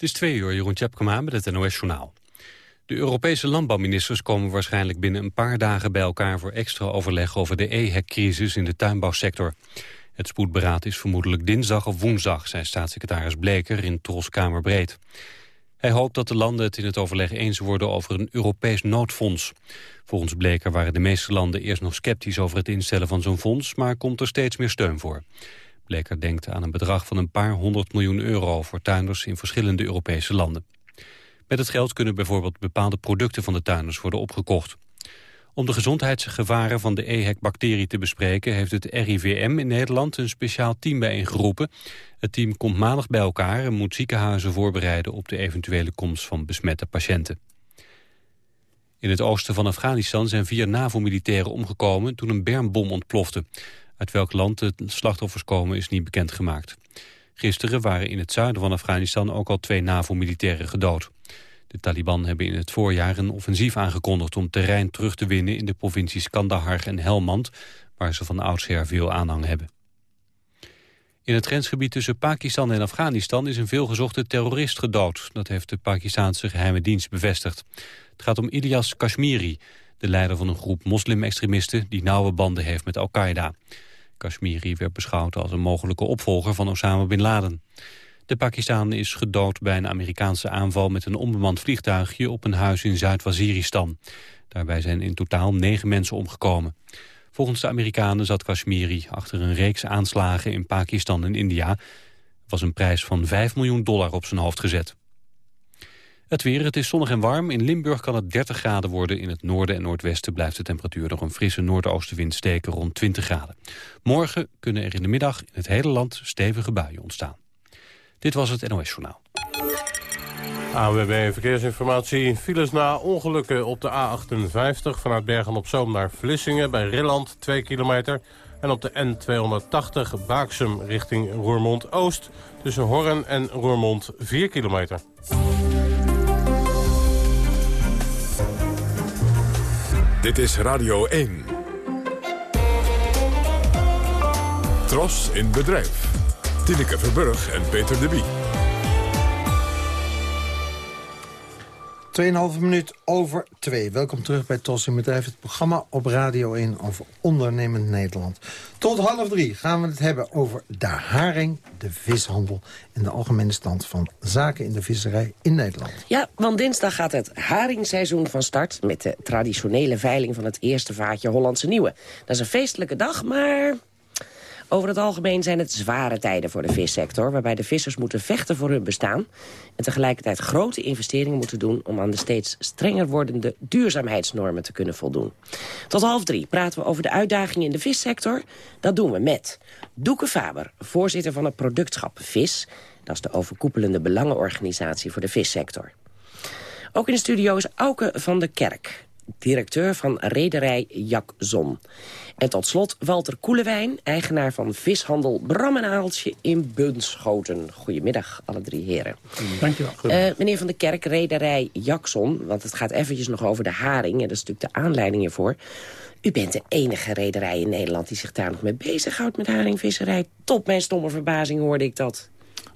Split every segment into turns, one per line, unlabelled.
Het is twee uur, Jeroen Tjepkema met het NOS-journaal. De Europese landbouwministers komen waarschijnlijk binnen een paar dagen bij elkaar... voor extra overleg over de EHEC-crisis in de tuinbouwsector. Het spoedberaad is vermoedelijk dinsdag of woensdag... zei staatssecretaris Bleker in Troskamer Breed. Hij hoopt dat de landen het in het overleg eens worden over een Europees noodfonds. Volgens Bleker waren de meeste landen eerst nog sceptisch over het instellen van zo'n fonds... maar komt er steeds meer steun voor. Bleker denkt aan een bedrag van een paar honderd miljoen euro... voor tuinders in verschillende Europese landen. Met het geld kunnen bijvoorbeeld bepaalde producten van de tuinders worden opgekocht. Om de gezondheidsgevaren van de EHEC-bacterie te bespreken... heeft het RIVM in Nederland een speciaal team bijeengeroepen. Het team komt maandag bij elkaar en moet ziekenhuizen voorbereiden... op de eventuele komst van besmette patiënten. In het oosten van Afghanistan zijn vier NAVO-militairen omgekomen... toen een bermbom ontplofte. Uit welk land de slachtoffers komen is niet bekendgemaakt. Gisteren waren in het zuiden van Afghanistan ook al twee NAVO-militairen gedood. De Taliban hebben in het voorjaar een offensief aangekondigd om terrein terug te winnen in de provincies Kandahar en Helmand, waar ze van oudsher veel aanhang hebben. In het grensgebied tussen Pakistan en Afghanistan is een veelgezochte terrorist gedood. Dat heeft de Pakistanse geheime dienst bevestigd. Het gaat om Ilyas Kashmiri, de leider van een groep moslim-extremisten die nauwe banden heeft met Al-Qaeda. Kashmiri werd beschouwd als een mogelijke opvolger van Osama Bin Laden. De Pakistan is gedood bij een Amerikaanse aanval met een onbemand vliegtuigje op een huis in Zuid-Waziristan. Daarbij zijn in totaal negen mensen omgekomen. Volgens de Amerikanen zat Kashmiri achter een reeks aanslagen in Pakistan en India. Er was een prijs van 5 miljoen dollar op zijn hoofd gezet. Het weer, het is zonnig en warm. In Limburg kan het 30 graden worden. In het noorden en noordwesten blijft de temperatuur nog een frisse noordoostenwind steken rond 20 graden. Morgen kunnen er in de middag in het hele land stevige buien ontstaan. Dit was het NOS Journaal.
AWB Verkeersinformatie. Files na ongelukken op de A58 vanuit Bergen-op-Zoom naar Vlissingen bij Rilland 2 kilometer. En op de N280 Baaksum richting Roermond-Oost tussen Horren en Roermond 4 kilometer.
Dit is Radio 1. Tros in bedrijf. Tineke Verburg en Peter de Bie.
2,5 minuut over 2. Welkom terug bij TOS in Bedrijf, het programma op Radio 1 over ondernemend Nederland. Tot half drie gaan we het hebben over de haring, de vishandel... en de algemene stand van zaken in de visserij in Nederland.
Ja, want dinsdag gaat het haringseizoen van start... met de traditionele veiling van het eerste vaatje Hollandse Nieuwe. Dat is een feestelijke dag, maar over het algemeen zijn het zware tijden voor de vissector... waarbij de vissers moeten vechten voor hun bestaan... en tegelijkertijd grote investeringen moeten doen... om aan de steeds strenger wordende duurzaamheidsnormen te kunnen voldoen. Tot half drie praten we over de uitdagingen in de vissector. Dat doen we met Doeke Faber, voorzitter van het productschap VIS... dat is de overkoepelende belangenorganisatie voor de vissector. Ook in de studio is Auke van der Kerk, directeur van rederij Jak Zon. En tot slot Walter Koelewijn, eigenaar van vishandel Bram en Aaltje in Bunschoten. Goedemiddag, alle drie heren.
Dankjewel.
Uh, meneer Van der Kerk, rederij Jackson, want het gaat eventjes nog over de haring... en dat is natuurlijk de aanleiding hiervoor. U bent de enige rederij in Nederland die zich daar nog mee bezighoudt met haringvisserij. Tot mijn stomme verbazing hoorde ik dat.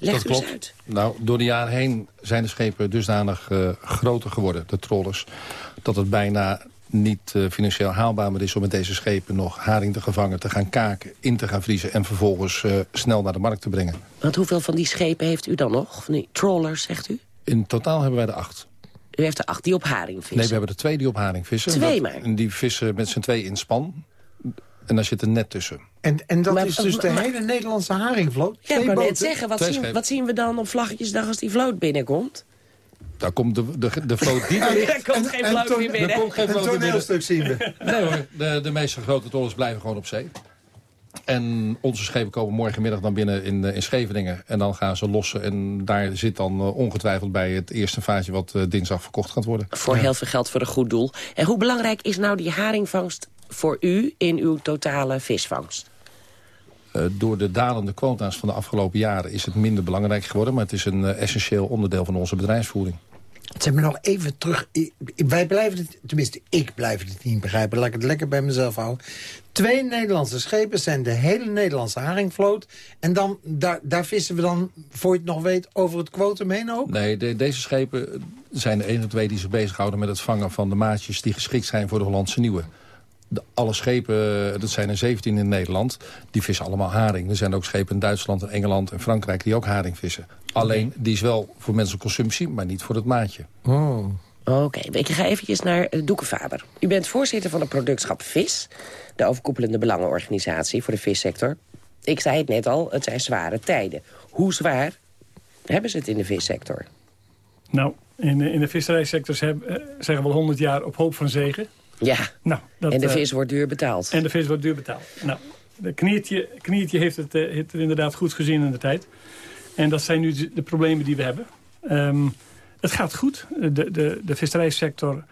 Leg dat klopt. uit.
Nou, door de jaren heen zijn de schepen dusdanig uh, groter geworden, de trollers... dat het bijna niet uh, financieel haalbaar meer is om met deze schepen nog haring te gevangen, te gaan kaken, in te gaan vriezen en vervolgens uh, snel naar de markt te brengen.
Want hoeveel van die schepen heeft u dan nog? Van die trawlers, zegt u?
In totaal hebben wij er acht.
U heeft er acht die op haring vissen?
Nee, we hebben er twee die op haring vissen.
Twee maar?
En die vissen met z'n twee in span. En daar zit een net tussen.
En, en dat maar, is dus de hele Nederlandse haringvloot?
Ja, ik wou net zeggen, wat zien, wat zien, we dan op vlaggetjesdag als die vloot binnenkomt?
Daar komt de, de, de vloot die er
ligt. Er komt geen vloot meer binnen. Er komt geen
vloot toneelstuk zien we.
Nee hoor, de, de meeste grote tollers blijven gewoon op zee. En onze schepen komen morgenmiddag dan binnen in, in Scheveningen. En dan gaan ze lossen. En daar zit dan uh, ongetwijfeld bij het eerste vaatje wat uh, dinsdag verkocht gaat worden.
Voor heel veel geld voor een goed doel. En hoe belangrijk is nou die haringvangst voor u in uw totale visvangst?
Uh, door de dalende quota's van de afgelopen jaren is het minder belangrijk geworden. Maar het is een essentieel onderdeel van onze bedrijfsvoering.
Zeg maar nog even terug. wij blijven het, tenminste, ik blijf het niet begrijpen. Laat ik het lekker bij mezelf houden. Twee Nederlandse schepen zijn de hele Nederlandse haringvloot. En dan, daar, daar vissen we dan, voor je het nog weet, over het kwotum heen ook?
Nee, de, deze schepen zijn de enige twee die zich bezighouden met het vangen van de maatjes... die geschikt zijn voor de Hollandse Nieuwe. De, alle schepen, dat zijn er 17 in Nederland, die vissen allemaal haring. Er zijn ook schepen in Duitsland, en Engeland en Frankrijk die ook haring vissen. Alleen, die is wel voor menselijke consumptie, maar niet voor het maatje.
Oh.
Oké, ik ga eventjes naar Doekenvader. U bent voorzitter van het productschap VIS... de overkoepelende belangenorganisatie voor de vissector. Ik zei het net al, het zijn zware tijden. Hoe zwaar hebben ze het in de vissector?
Nou, in de, in de visserijsector hebben, eh, zeggen we al 100 jaar op hoop van zegen.
Ja,
nou,
dat, en de vis wordt duur betaald.
En de vis wordt duur betaald. Nou, de kniertje, kniertje heeft, het, uh, heeft het inderdaad goed gezien in de tijd. En dat zijn nu de, problemen die we hebben. Um, het gaat goed. De, de, de visserijsector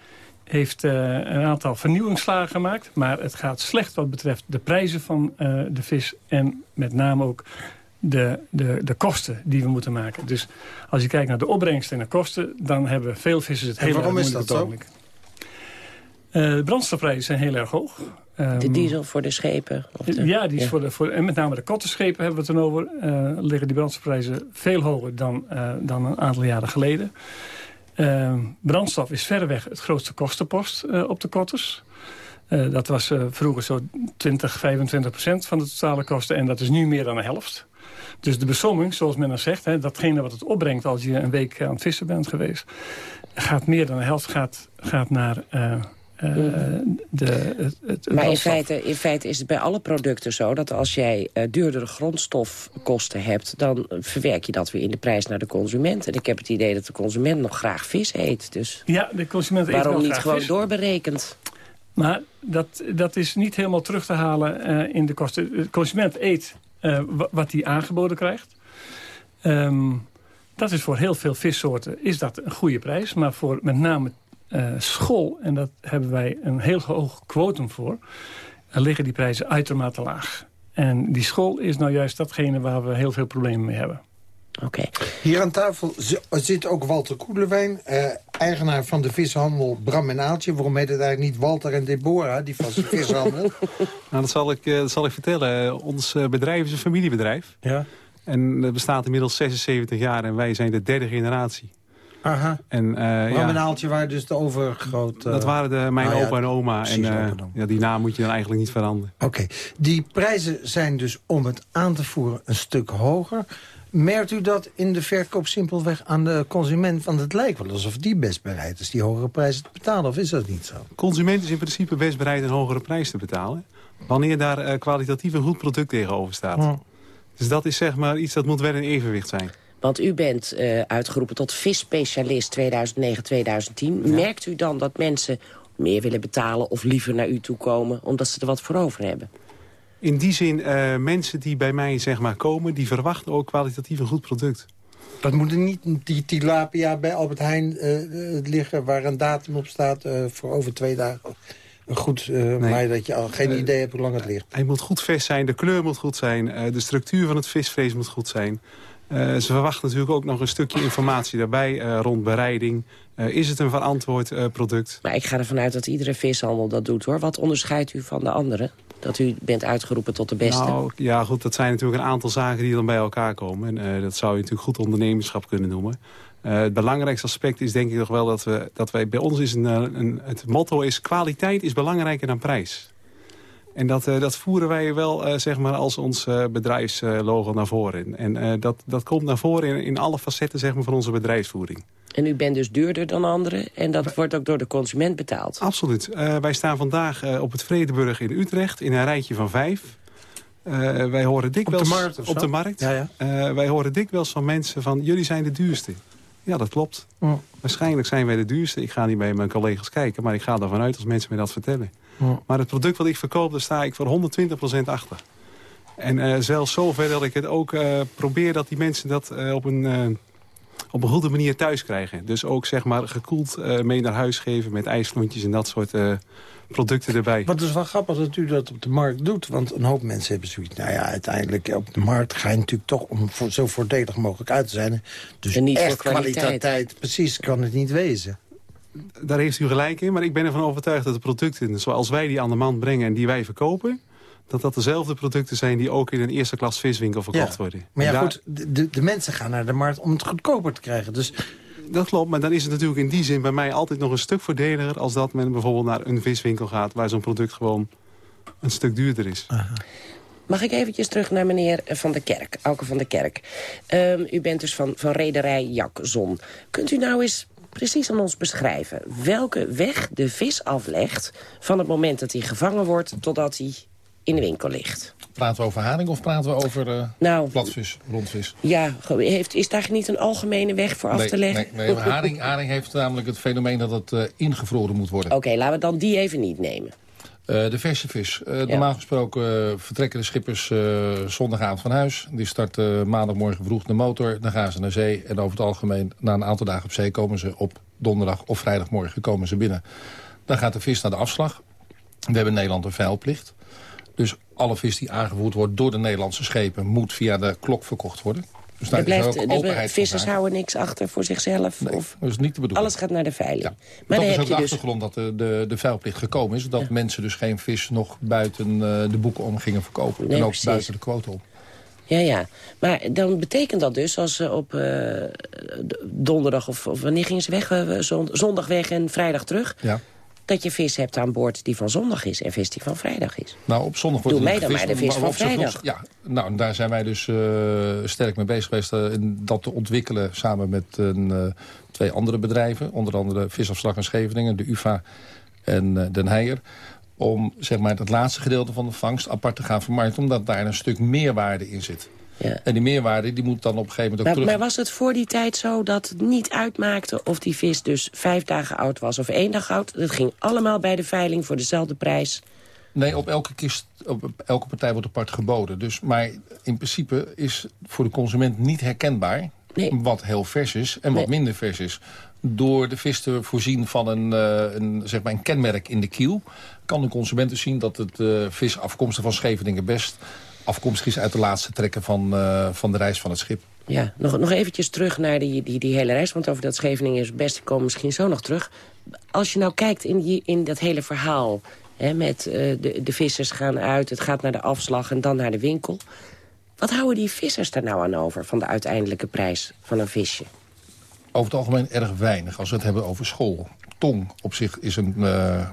heeft uh, een aantal vernieuwingsslagen gemaakt. Maar het gaat slecht wat betreft de prijzen van uh, de vis. En met name ook de, de, de kosten die we moeten maken. Dus als je kijkt naar de opbrengsten en de kosten... dan hebben veel vissers het heel erg moeilijk
is dat zo?
Uh, de brandstofprijzen zijn heel erg hoog.
De diesel voor de schepen?
Of de, ja, die is Voor de, voor, en met name de kottenschepen hebben we het dan over. Uh, liggen die brandstofprijzen veel hoger dan, uh, dan een aantal jaren geleden. Uh, brandstof is verreweg het grootste kostenpost op de kotters. dat was vroeger zo 20, 25 procent van de totale kosten. En dat is nu meer dan de helft. Dus de besomming, zoals men dan zegt, hè, datgene wat het opbrengt als je een week aan het vissen bent geweest, gaat meer dan de helft gaat, gaat naar
uh, de, het, maar in feite, in feite is het bij alle producten zo... dat als jij uh, duurdere grondstofkosten hebt... dan verwerk je dat weer in de prijs naar de consument. En ik heb het idee dat de consument nog graag vis eet. Dus
ja, de consument eet
waarom
niet
gewoon doorberekend?
Maar dat, dat is niet helemaal terug te halen uh, in de kosten. De consument eet wat hij aangeboden krijgt. Um, dat is voor heel veel vissoorten is dat een goede prijs. Maar voor met name school, en dat hebben wij een heel hoog quotum voor... liggen die prijzen uitermate laag. En die school is nou juist datgene waar we heel veel problemen mee hebben.
Oké.
Hier aan tafel zit ook Walter Koelewijn, eh, eigenaar van de vishandel Bram en Aaltje. Waarom heet het eigenlijk niet Walter en Deborah, die van de vishandel?
nou, dat zal ik, uh, dat zal ik vertellen. Ons uh, bedrijf is een familiebedrijf.
Ja.
En het bestaat inmiddels 76 jaar en wij zijn de derde generatie.
Aha. En, uh, ja, een aaltje waren dus de overgroot...
Dat waren de, mijn ah, opa en oma. en uh, ja, die naam moet je dan eigenlijk niet veranderen.
Oké. Die prijzen zijn dus om het aan te voeren een stuk hoger. Merkt u dat in de verkoop simpelweg aan de consument? Want het lijkt wel alsof die best bereid is die hogere prijzen te betalen. Of is dat niet zo?
Consument is in principe best bereid een hogere prijs te betalen. Wanneer daar uh, kwalitatief een goed product tegenover staat. Dus dat is zeg maar iets dat moet wel in evenwicht zijn.
Want u bent uh, uitgeroepen tot visspecialist 2009-2010. Merkt u dan dat mensen meer willen betalen of liever naar u toe komen... omdat ze er wat voor over hebben?
In die zin, uh, mensen die bij mij zeg maar, komen... die verwachten ook kwalitatief een goed product.
Dat moet er niet die tilapia bij Albert Heijn uh, liggen... waar een datum op staat voor over twee dagen... Goed, nee. maar dat je al geen idee hebt hoe lang het ligt.
Hij moet goed vers zijn, de kleur moet goed zijn... de structuur van het visvlees moet goed zijn... Uh, ze verwachten natuurlijk ook nog een stukje informatie daarbij uh, rond bereiding. Uh, is het een verantwoord product?
Maar ik ga ervan uit dat iedere vishandel dat doet hoor. Wat onderscheidt u van de anderen? Dat u bent uitgeroepen tot de beste?
Nou, ja goed, dat zijn natuurlijk een aantal zaken die dan bij elkaar komen. En dat zou je natuurlijk goed ondernemerschap kunnen noemen. het belangrijkste aspect is denk ik toch wel dat, we, dat wij bij ons is een, een, het motto is kwaliteit is belangrijker dan prijs. En dat, uh, dat voeren wij wel uh, zeg maar als ons uh, bedrijfslogo naar voren. En dat, dat komt naar voren in, in alle facetten zeg maar, van onze bedrijfsvoering.
En u bent dus duurder dan anderen en dat wordt ook door de consument betaald?
Absoluut. wij staan vandaag op het Vredeburg in Utrecht in een rijtje van vijf. wij horen dikwijls,
op de markt?
Op de markt. Ja, ja. wij horen dikwijls van mensen van jullie zijn de duurste. Ja, dat klopt. Oh. Waarschijnlijk zijn wij de duurste. Ik ga niet bij mijn collega's kijken, maar ik ga ervan uit als mensen me dat vertellen. Maar het product wat ik verkoop, daar sta ik voor 120% achter. En uh, zelfs zover dat ik het ook uh, probeer dat die mensen dat uh, op, een, op een goede manier thuis krijgen. Dus ook zeg maar gekoeld eh, mee naar huis geven met ijsklontjes en dat soort uh, producten erbij.
Wat is wel grappig dat u dat op de markt doet. Want een hoop mensen hebben zoiets. Nou ja, uiteindelijk op de markt ga je natuurlijk toch om voor, zo voordelig mogelijk uit te zijn. Dus
En niet
echt
voor kwaliteit.
kwaliteit. Precies, kan het niet wezen.
Daar heeft u gelijk in, maar ik ben ervan overtuigd dat de producten... zoals wij die aan de man brengen en die wij verkopen... dat dat dezelfde producten zijn die ook in een eerste klas viswinkel verkocht
Ja.
worden.
Maar ja,
daar-
goed, de, de, de mensen gaan naar de markt om het goedkoper te krijgen. Dus
Dat klopt, maar dan is het natuurlijk in die zin bij mij altijd nog een stuk voordeliger... als dat men bijvoorbeeld naar een viswinkel gaat... waar zo'n product gewoon een stuk duurder is.
Mag ik eventjes terug naar meneer Van der Kerk, Auke van der Kerk. Ehm, u bent dus van, van rederij Jakzon. Kunt u nou eens precies aan ons beschrijven... welke weg de vis aflegt van het moment dat hij gevangen wordt... totdat hij in de winkel ligt?
Praten we over haring of praten we over eh,
Nou,
platvis, rondvis?
ja, heeft, is daar niet een algemene weg voor af te leggen?
Nee, nee, haring, haring heeft namelijk het fenomeen dat het eh, ingevroren moet worden.
Oké, laten we dan die even niet nemen.
Eh, de verse vis. Eh, Normaal gesproken eh, vertrekken de schippers zondagavond van huis. Die starten maandagmorgen vroeg de motor. Dan gaan ze naar zee. En over het algemeen, na een aantal dagen op zee... komen ze op donderdag of vrijdagmorgen komen ze binnen. Dan gaat de vis naar de afslag. We hebben in Nederland een veilplicht. Dus alle vis die aangevoerd wordt door de Nederlandse schepen... moet via de klok verkocht worden. Dus
Er blijft, de vissers houden niks achter voor zichzelf.
Nee,
of
dat is niet de bedoeling.
alles gaat naar de veiling.
Ja.
Maar
dat
dan
is ook
je
de
dus
achtergrond dat de, de, de vuilplicht gekomen is. Dat mensen dus geen vis nog buiten eh, de boeken om gingen verkopen.
Nee,
en ook
precies.
buiten de quota om.
Ja, ja. Maar dan betekent dat dus als ze op eh, donderdag of, of wanneer gingen ze weg? zon- zondag weg en vrijdag terug.
Ja.
Dat je vis hebt aan boord die van zondag is en vis die van vrijdag is.
Nou, op zondag wordt
Doe mij dan maar de vis van vrijdag.
ja, nou, daar zijn wij dus eh, sterk mee bezig geweest. eh, in dat te ontwikkelen samen met eh, twee andere bedrijven. Onder andere Visafslag en Scheveningen, de UvA en Den Heijer. Om zeg maar, het laatste gedeelte van de vangst apart te gaan vermarkten. Omdat daar een stuk meerwaarde in zit.
Ja.
En die meerwaarde die moet dan op een gegeven moment ook
Maar,
terug...
maar was het voor die tijd zo dat het niet uitmaakte of die vis dus vijf dagen oud was of één dag oud? Dat ging allemaal bij de veiling voor dezelfde prijs.
Nee, op elke, kist, op elke partij wordt apart geboden. Dus, maar in principe is voor de consument niet herkenbaar...
Nee.
wat heel vers is en wat
Nee.
minder vers is. Door de vis te voorzien van een, eh, een, zeg maar een kenmerk in de kiel... kan de consument dus zien dat het eh, vis afkomstig van Scheveningen best... afkomstig is uit de laatste trekken van, eh, van de reis van het schip.
Ja, nog, nog eventjes terug naar die, die, die hele reis. Want over dat Scheveningen is het beste komen we misschien zo nog terug. Als je nou kijkt in, die, in dat hele verhaal... Hè, met eh, de, de vissers gaan uit, het gaat naar de afslag en dan naar de winkel. Wat houden die vissers daar nou aan over van de uiteindelijke prijs van een visje?
Over het algemeen erg weinig als we het hebben over school. Tong op zich is een, eh,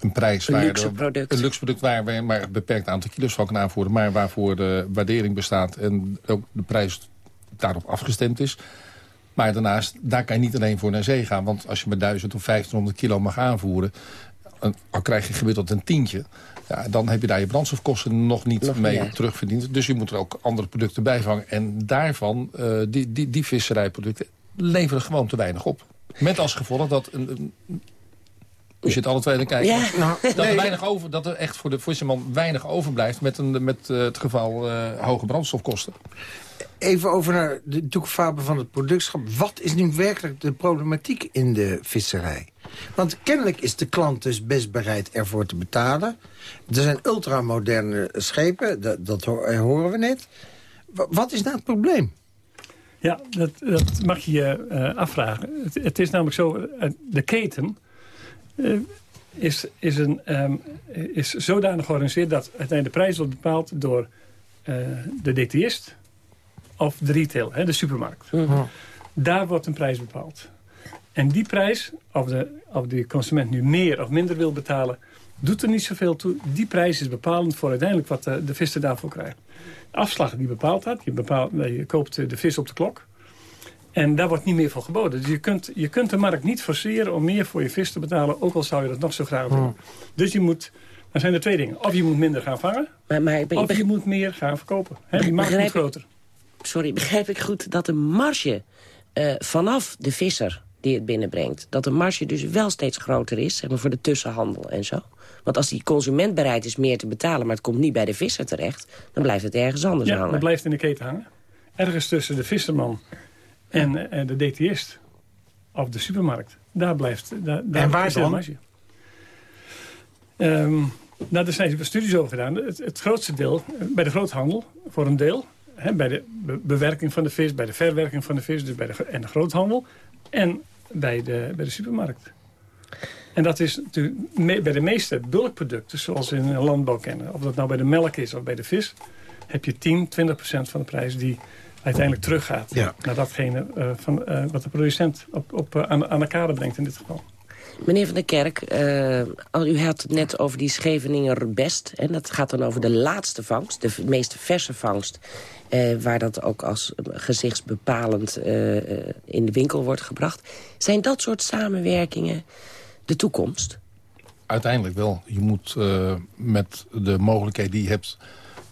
een prijs...
Een
waar
luxe product.
Een luxe product waar we maar een beperkt aantal kilo's van kunnen aanvoeren... maar waarvoor de waardering bestaat en ook de prijs daarop afgestemd is. Maar daarnaast, daar kan je niet alleen voor naar zee gaan. Want als je met 1000 of 1500 kilo mag aanvoeren... al krijg je gemiddeld een tientje... Ja, dan heb je daar je brandstofkosten nog niet
Nog
mee terugverdiend. Dus je moet er ook andere producten bij vangen. En daarvan, eh, die, die, die visserijproducten, leveren gewoon te weinig op. Met als gevolg dat... Een, een- u zit alle twee te kijken.
Ja.
Nou,
Dat,
nee,
er weinig over, dat er echt voor de visserman weinig overblijft... met, een, met eh, het geval eh, hoge brandstofkosten.
even over naar de toegevaben van het productschap. Wat is nu werkelijk de problematiek in de visserij? Want kennelijk is de klant dus best bereid ervoor te betalen. Er zijn ultramoderne schepen, dat, dat eh, horen we net. Wa- Wat is nou het probleem?
Ja, dat, dat mag je je eh, afvragen. Het, het is namelijk zo, de keten is, is, een, ehm, is zodanig georganiseerd... dat uiteindelijk de prijs wordt bepaald door eh, de detailist of de retail, hè, de supermarkt. Daar wordt een prijs bepaald. En die prijs, of de, of de consument nu meer of minder wil betalen... doet er niet zoveel toe. Die prijs is bepalend voor uiteindelijk wat de, de visser daarvoor krijgt. De afslag die bepaalt dat. Je, bepaalt, je koopt de vis op de klok. En daar wordt niet meer voor geboden. Dus je kunt, je kunt de markt niet forceren om meer voor je vis te betalen... ook al zou je dat nog zo graag willen. Dus je moet... Dan zijn er twee dingen. Of je moet minder gaan vangen...
Maar, maar ik ben- ik
of je moet meer gaan verkopen. Hè, die markt moet groter.
sorry, begrijp ik goed dat de marge eh, vanaf de visser die het binnenbrengt... dat de marge dus wel steeds groter is, zeg maar, voor de tussenhandel en zo? Want als die consument bereid is meer te betalen... maar het komt niet bij de visser terecht... dan blijft het ergens anders
Ja,
hangen.
dat blijft in de keten hangen. Ergens tussen de visserman En uh, de detailist of de supermarkt, daar blijft daar, daar
En waar dan?
Ehm, nou, daar zijn studies over gedaan. Het, het grootste deel eh, bij de groothandel, voor een deel. Hè, bij de be- bewerking van de vis, bij de verwerking van de vis dus bij de, en de groothandel. En bij de, bij de supermarkt. En dat is natuurlijk me- bij de meeste bulkproducten, zoals we in een landbouw kennen. Of dat nou bij de melk is of bij de vis, heb je 10, 20 procent van de prijs die uiteindelijk teruggaat.
Ja.
Naar datgene eh, van, eh, wat de producent op, op, eh, aan, aan de kade brengt in dit geval.
Meneer Van der Kerk, eh, al- u had het net over die Scheveninger best. En dat gaat dan over de laatste vangst, de meest verse vangst. eh, waar dat ook als gezichtsbepalend eh, eh, in de winkel wordt gebracht. Zijn dat soort samenwerkingen de toekomst?
Uiteindelijk wel. Je moet eh, met de mogelijkheden die je hebt...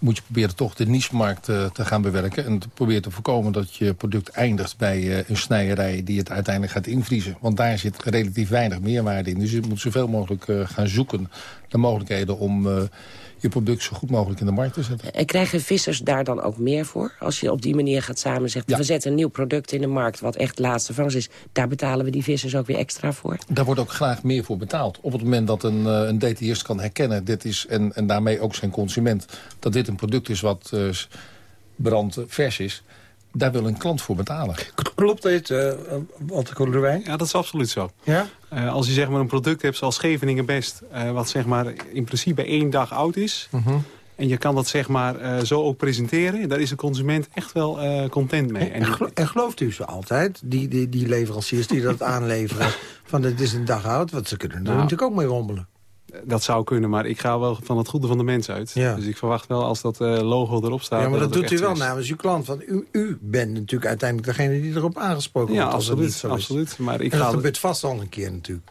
moet je proberen toch de niche-markt eh, te gaan bewerken... en te proberen te voorkomen dat je product eindigt bij eh, een snijerij... die het uiteindelijk gaat invriezen. Want daar zit relatief weinig meerwaarde in. Dus je moet zoveel mogelijk eh, gaan zoeken naar mogelijkheden... om je product zo goed mogelijk in de markt te zetten.
En krijgen vissers daar dan ook meer voor? Als je op die manier gaat samen zegt...
Ja.
we zetten een nieuw product in de markt wat echt laatste vangst is... daar betalen we die vissers ook weer extra voor?
Daar wordt ook graag meer voor betaald. Op het moment dat een, eh, een detailist kan herkennen... Dit is, en, en daarmee ook zijn consument... dat dit een product is wat eh, brandvers is... daar wil een klant voor betalen.
Klopt dit, uh, Walter Kolerwijn?
Ja, dat is absoluut zo.
Ja?
Eh, als je zeg maar een product hebt zoals Scheveningen Best... eh, wat zeg maar in principe één dag oud is...
Mhm.
en je kan dat zeg maar eh, zo ook presenteren... daar is de consument echt wel eh, content mee.
En, gelo- en gelooft u ze altijd, die, die, die leveranciers die dat aanleveren... van het is een dag oud, want ze kunnen er
Nou.
natuurlijk ook mee rommelen.
Dat zou kunnen, maar ik ga wel van het goede van de mens uit.
Ja.
Dus ik verwacht wel als dat eh, logo erop staat...
ja, maar dat
het ook
doet u wel
is.
namens uw klant. Want u, u bent natuurlijk uiteindelijk degene die erop aangesproken
Ja,
wordt. het niet
absoluut. absoluut. Maar ik
En dat
ga,
gebeurt vast al een keer natuurlijk.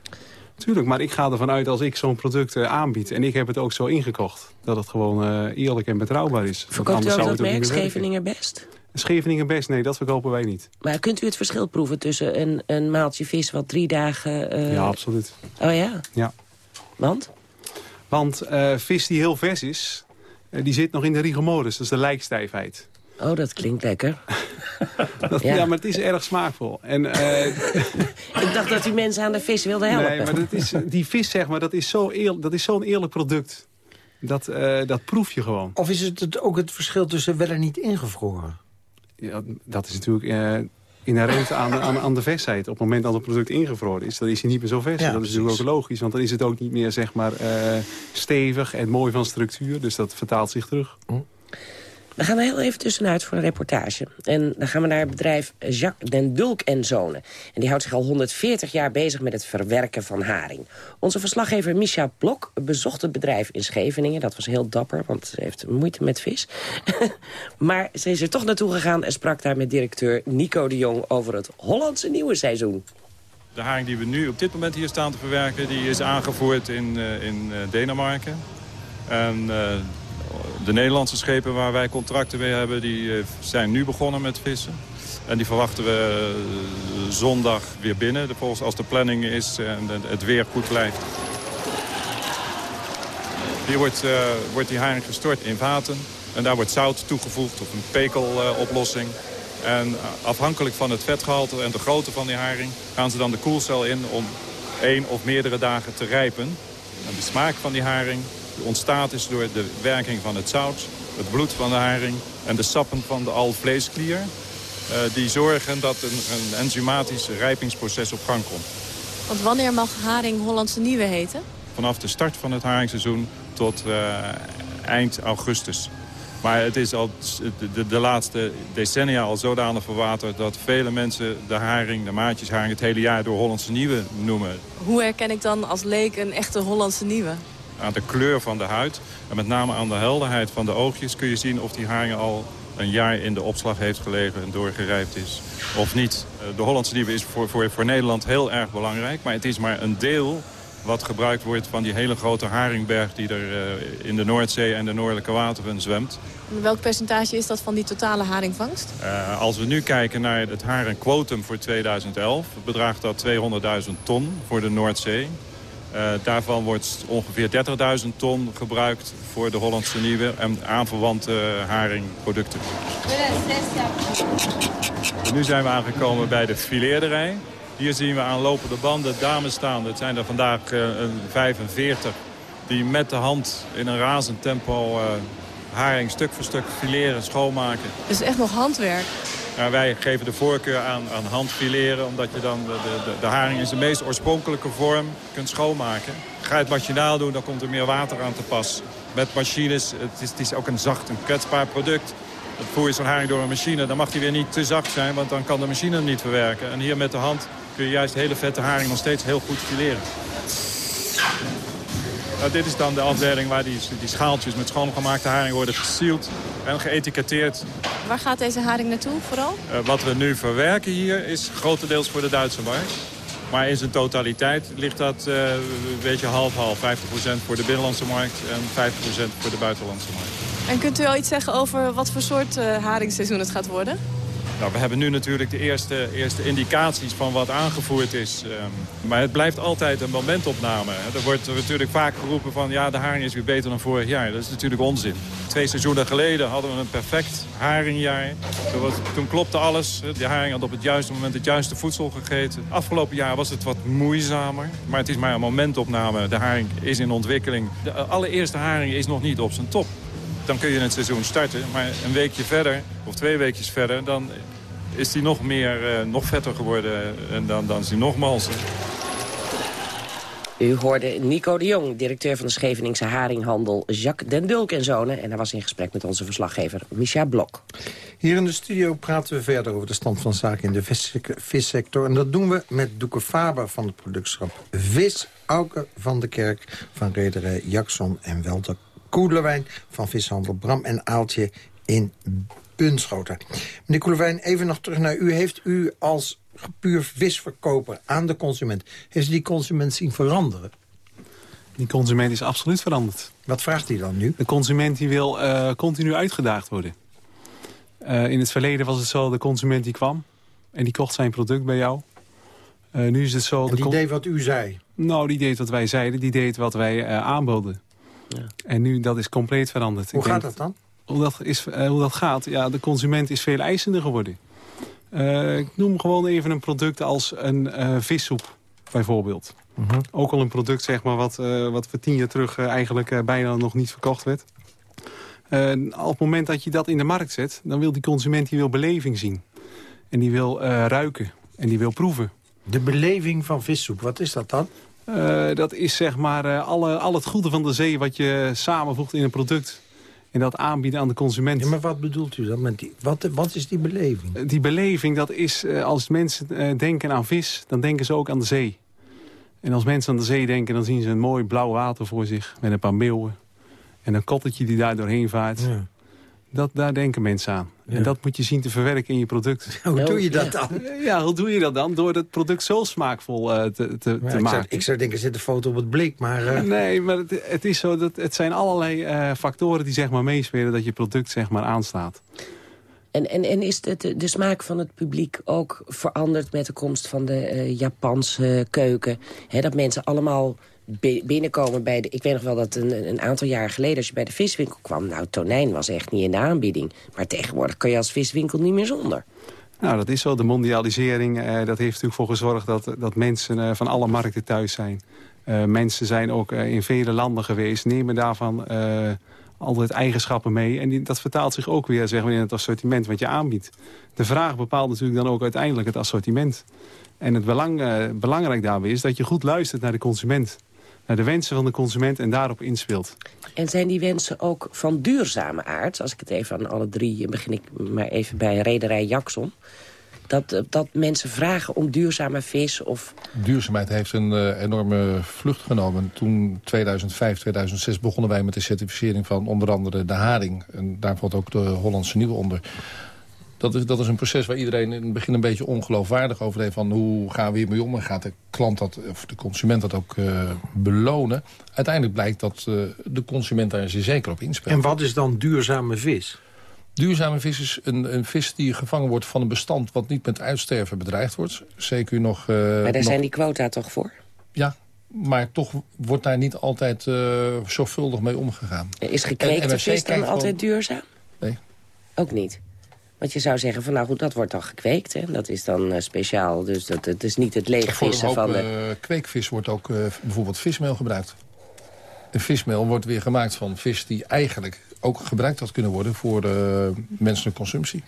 tuurlijk, maar ik ga ervan uit als ik zo'n product eh, aanbied... en ik heb het ook zo ingekocht... dat het gewoon eh, eerlijk en betrouwbaar is. Want
Verkoopt u
anders
ook
zou
dat
het
merk. Scheveninger Best?
Scheveningen Best, nee, dat verkopen wij niet.
Maar kunt u het verschil proeven tussen een, een maaltje vis... wat drie dagen... eh,
Ja, absoluut.
Oh ja?
Ja.
Want?
Want eh, vis die heel vers is, eh, die zit nog in de rigor mortis. Dat is de lijkstijfheid.
Oh, dat klinkt lekker.
Dat- ja.
Ja.
maar het is erg smaakvol. En, eh,
Ik dacht dat u mensen aan de vis wilde helpen.
nee, maar dat is, die vis, zeg maar, dat is zo eel- dat is zo'n eerlijk product. Dat, eh, dat proef je gewoon.
Of is het ook het verschil tussen wel en niet ingevroren?
Ja, dat is natuurlijk eh, inherent aan, aan, aan de versheid. Op het moment dat het product ingevroren is, dan is hij niet meer zo vers.
Ja,
dat is natuurlijk ook logisch, want dan is het ook niet meer zeg maar, eh, stevig en mooi van structuur. Dus dat vertaalt zich terug.
We gaan heel even tussenuit voor een reportage. En dan gaan we naar het bedrijf Jacques den Dulk en Zonen. En die houdt zich al 140 jaar bezig met het verwerken van haring. Onze verslaggever Micha Blok bezocht het bedrijf in Scheveningen. Dat was heel dapper, want ze heeft moeite met vis. maar ze is er toch naartoe gegaan en sprak daar met directeur Nico de Jong... over het Hollandse nieuwe seizoen.
De haring die we nu op dit moment hier staan te verwerken... die is aangevoerd in, eh, in eh, Denemarken. En eh, de Nederlandse schepen waar wij contracten mee hebben... die eh, zijn nu begonnen met vissen. En die verwachten we eh, zondag weer binnen. Volgens als de planning is en het- het weer goed blijft. Hier wordt, eh, wordt die haring gestort in vaten. En daar wordt zout toegevoegd of een pekeloplossing. En afhankelijk van het vetgehalte en de grootte van die haring... gaan ze dan de koelcel in om één of meerdere dagen te rijpen. En de smaak van die haring die ontstaat is door de werking van het zout... het bloed van de haring en de sappen van de alvleesklier... eh, die zorgen dat een, een enzymatisch rijpingsproces op gang komt.
Want wanneer mag haring Hollandse Nieuwe heten?
Vanaf de start van het haringseizoen tot eh, eind augustus. Maar het is al de, de, de laatste decennia al zodanig verwaterd... dat vele mensen de haring, de maatjesharing, het hele jaar door Hollandse Nieuwe noemen.
Hoe herken ik dan als leek een echte Hollandse Nieuwe?
Aan de kleur van de huid en met name aan de helderheid van de oogjes... kun je zien of die haring al een jaar in de opslag heeft gelegen en doorgerijpt is of niet. Eh, De Hollandse Nieuwe is voor, voor, voor Nederland heel erg belangrijk... maar het is maar een deel wat gebruikt wordt van die hele grote haringberg... die er eh, in de Noordzee en de noordelijke wateren zwemt.
En welk percentage is dat van die totale haringvangst?
Eh, als we nu kijken naar het haringquotum voor 2011... bedraagt dat 200.000 ton voor de Noordzee. Eh, daarvan wordt ongeveer 30.000 ton gebruikt voor de Hollandse Nieuwe... en aanverwante haringproducten. nu zijn we aangekomen bij de fileerderij. Hier zien we aan lopende banden dames staan. Dat zijn er vandaag uh, 45 die met de hand in een razend tempo haring stuk voor stuk fileren, schoonmaken.
Het is echt nog handwerk.
Wij geven de voorkeur aan, aan handfileren, omdat je dan de, de, de, haring in zijn meest oorspronkelijke vorm kunt schoonmaken. Ga je het machinaal doen, dan komt er meer water aan te pas. Met machines, het is, het is ook een zacht, een kwetsbaar product. Dat voer je zo'n haring door een machine, dan mag die weer niet te zacht zijn, want dan kan de machine hem niet verwerken. En hier met de hand kun je juist hele vette haring nog steeds heel goed fileren. Nou, dit is dan de afdeling waar die, die schaaltjes met schoongemaakte haring worden gesield en geëtiketteerd.
Waar gaat deze haring naartoe vooral?
Uh, wat we nu verwerken hier is grotendeels voor de Duitse markt. Maar in zijn totaliteit ligt dat uh, een beetje half-half. 50% voor de binnenlandse markt en 50% voor de buitenlandse markt.
En kunt u al iets zeggen over wat voor soort uh, haringseizoen het gaat worden?
Nou, we hebben nu natuurlijk de eerste, eerste indicaties van wat aangevoerd is. Um, maar het blijft altijd een momentopname. Er wordt natuurlijk vaak geroepen van ja, de haring is weer beter dan vorig jaar. Dat is natuurlijk onzin. Twee seizoenen geleden hadden we een perfect haringjaar. Toen, klopte alles. De haring had op het juiste moment het juiste voedsel gegeten. Afgelopen jaar was het wat moeizamer. Maar het is maar een momentopname. De haring is in ontwikkeling. De allereerste haring is nog niet op zijn top dan kun je het seizoen starten. Maar een weekje verder, of twee weekjes verder... dan is die nog meer, uh, nog vetter geworden en dan, dan is die nog malser.
U hoorde Nico de Jong, directeur van de Scheveningse haringhandel Jacques Den Dulk en Zonen. En hij was in gesprek met onze verslaggever Micha Blok.
Hier in de studio praten we verder over de stand van zaken in de vissector. En dat doen we met Doeke Faber van het productschap Vis, Auke van de Kerk van rederij Jackson en Welter Koelewijn van vishandel Bram en Aaltje in Bunschoten. Meneer Koelewijn, even nog terug naar u. Heeft u als puur visverkoper aan de consument... heeft u die consument zien veranderen?
Die consument is absoluut veranderd.
Wat vraagt hij dan nu?
De consument die wil uh, continu uitgedaagd worden. Uh, in het verleden was het zo, de consument die kwam... en die kocht zijn product bij jou. Uh, nu is het zo...
En die deed wat u zei?
Nou, die deed wat wij zeiden. Die deed wat wij aanboden. Ja. En nu, dat is compleet veranderd.
Hoe Ik gaat dat dan?
Hoe dat, is, uh, hoe dat gaat? Ja, de consument is veel eisender geworden. Uh, ik noem gewoon even een product als een uh, vissoep, bijvoorbeeld. -huh. Ook al een product zeg maar, wat, wat voor tien jaar terug eigenlijk bijna nog niet verkocht werd. op het moment dat je dat in de markt zet, dan wil die consument die wil beleving zien. En die wil ruiken en die wil proeven.
De beleving van vissoep, wat is dat dan?
Uh, dat is zeg maar uh, alle, al het goede van de zee wat je samenvoegt in een product. En dat aanbieden aan de consument.
Ja, maar wat bedoelt u dan met die? Wat, wat is die beleving?
Die beleving, dat is uh, als mensen denken aan vis, dan denken ze ook aan de zee. En als mensen aan de zee denken, dan zien ze een mooi blauw water voor zich. Met een paar meeuwen. En een kottetje die daar doorheen vaart. Ja. Dat, daar denken mensen aan. Ja. En dat moet je zien te verwerken in je product.
hoe doe je dat dan?
Ja, hoe doe je dat dan? Door het product zo smaakvol uh, te, te, te
ik
maken.
Zou, ik zou denken, zit een foto op het blik, maar... Uh...
Nee, maar het, het, is zo dat het zijn allerlei uh, factoren die zeg maar, meespelen... dat je product zeg maar, aanstaat.
En, en, en is de, de, de, smaak van het publiek ook veranderd... met de komst van de Japanse keuken? He, dat mensen allemaal binnenkomen bij de... Ik weet nog wel dat een, een aantal jaar geleden als je bij de viswinkel kwam... nou, tonijn was echt niet in de aanbieding. Maar tegenwoordig kan je als viswinkel niet meer zonder.
Nou, dat is zo. De mondialisering, eh, dat heeft natuurlijk voor gezorgd... dat, dat mensen eh, van alle markten thuis zijn. Uh, mensen zijn ook in vele landen geweest, nemen daarvan uh, altijd eigenschappen mee. En die, dat vertaalt zich ook weer zeg maar, in het assortiment wat je aanbiedt. De vraag bepaalt natuurlijk dan ook uiteindelijk het assortiment. En het belang, belangrijk daarbij is dat je goed luistert naar de consument naar de wensen van de consument en daarop inspeelt.
En zijn die wensen ook van duurzame aard? Als ik het even aan alle drie, begin ik maar even bij rederij Jackson. Dat, dat mensen vragen om duurzame vis? Of...
Duurzaamheid heeft een uh, enorme vlucht genomen. Toen 2005, 2006 begonnen wij met de certificering van onder andere de haring. En daar valt ook de Hollandse Nieuwe onder dat is, dat is een proces waar iedereen in het begin een beetje ongeloofwaardig over heeft. Van hoe gaan we hiermee om en gaat de klant dat, of de consument dat ook uh, belonen. Uiteindelijk blijkt dat uh, de consument daar zeer zeker op inspeelt.
En wat is dan duurzame vis?
Duurzame vis is een, een, vis die gevangen wordt van een bestand... wat niet met uitsterven bedreigd wordt. Zeker nog... Uh,
maar daar
nog...
zijn die quota toch voor?
Ja, maar toch wordt daar niet altijd zorgvuldig mee omgegaan.
Is gekweekte vis dan altijd duurzaam?
Nee.
Ook niet? Want je zou zeggen van nou goed, dat wordt dan gekweekt. Hè? Dat is dan eh, speciaal, dus dat, het is niet het leegvissen
hoop
van de...
eh, kweekvis wordt ook eh, bijvoorbeeld vismeel gebruikt. En vismeel wordt weer gemaakt van vis die eigenlijk ook gebruikt had kunnen worden voor eh, menselijke consumptie.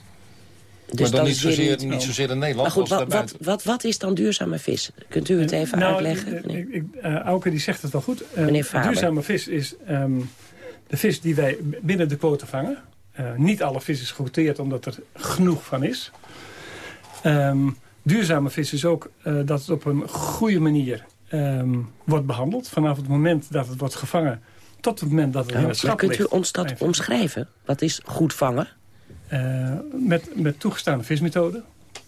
Dus
maar dan
dat
niet zozeer,
niet-
niet zozeer in
Maar
Nederland
goed,
als
wat, wat, wat, wat is dan duurzame vis? Kunt u het even
Nou,
uitleggen?
ik- ik- ik- eh, Auke die zegt het wel goed. Eh,
Meneer Faber.
duurzame vis is ehm, de vis die wij binnen de quota vangen. Eh, niet alle vis is gequoteerd omdat er genoeg van is. Ehm, duurzame vis is ook eh, dat het op een goede manier ehm, wordt behandeld. Vanaf het moment dat het wordt gevangen tot het moment dat het in
Nou,
het
maar
schap
kunt u
ligt.
ons dat omschrijven? Wat is goed vangen?
Eh, met, met toegestaande vismethoden.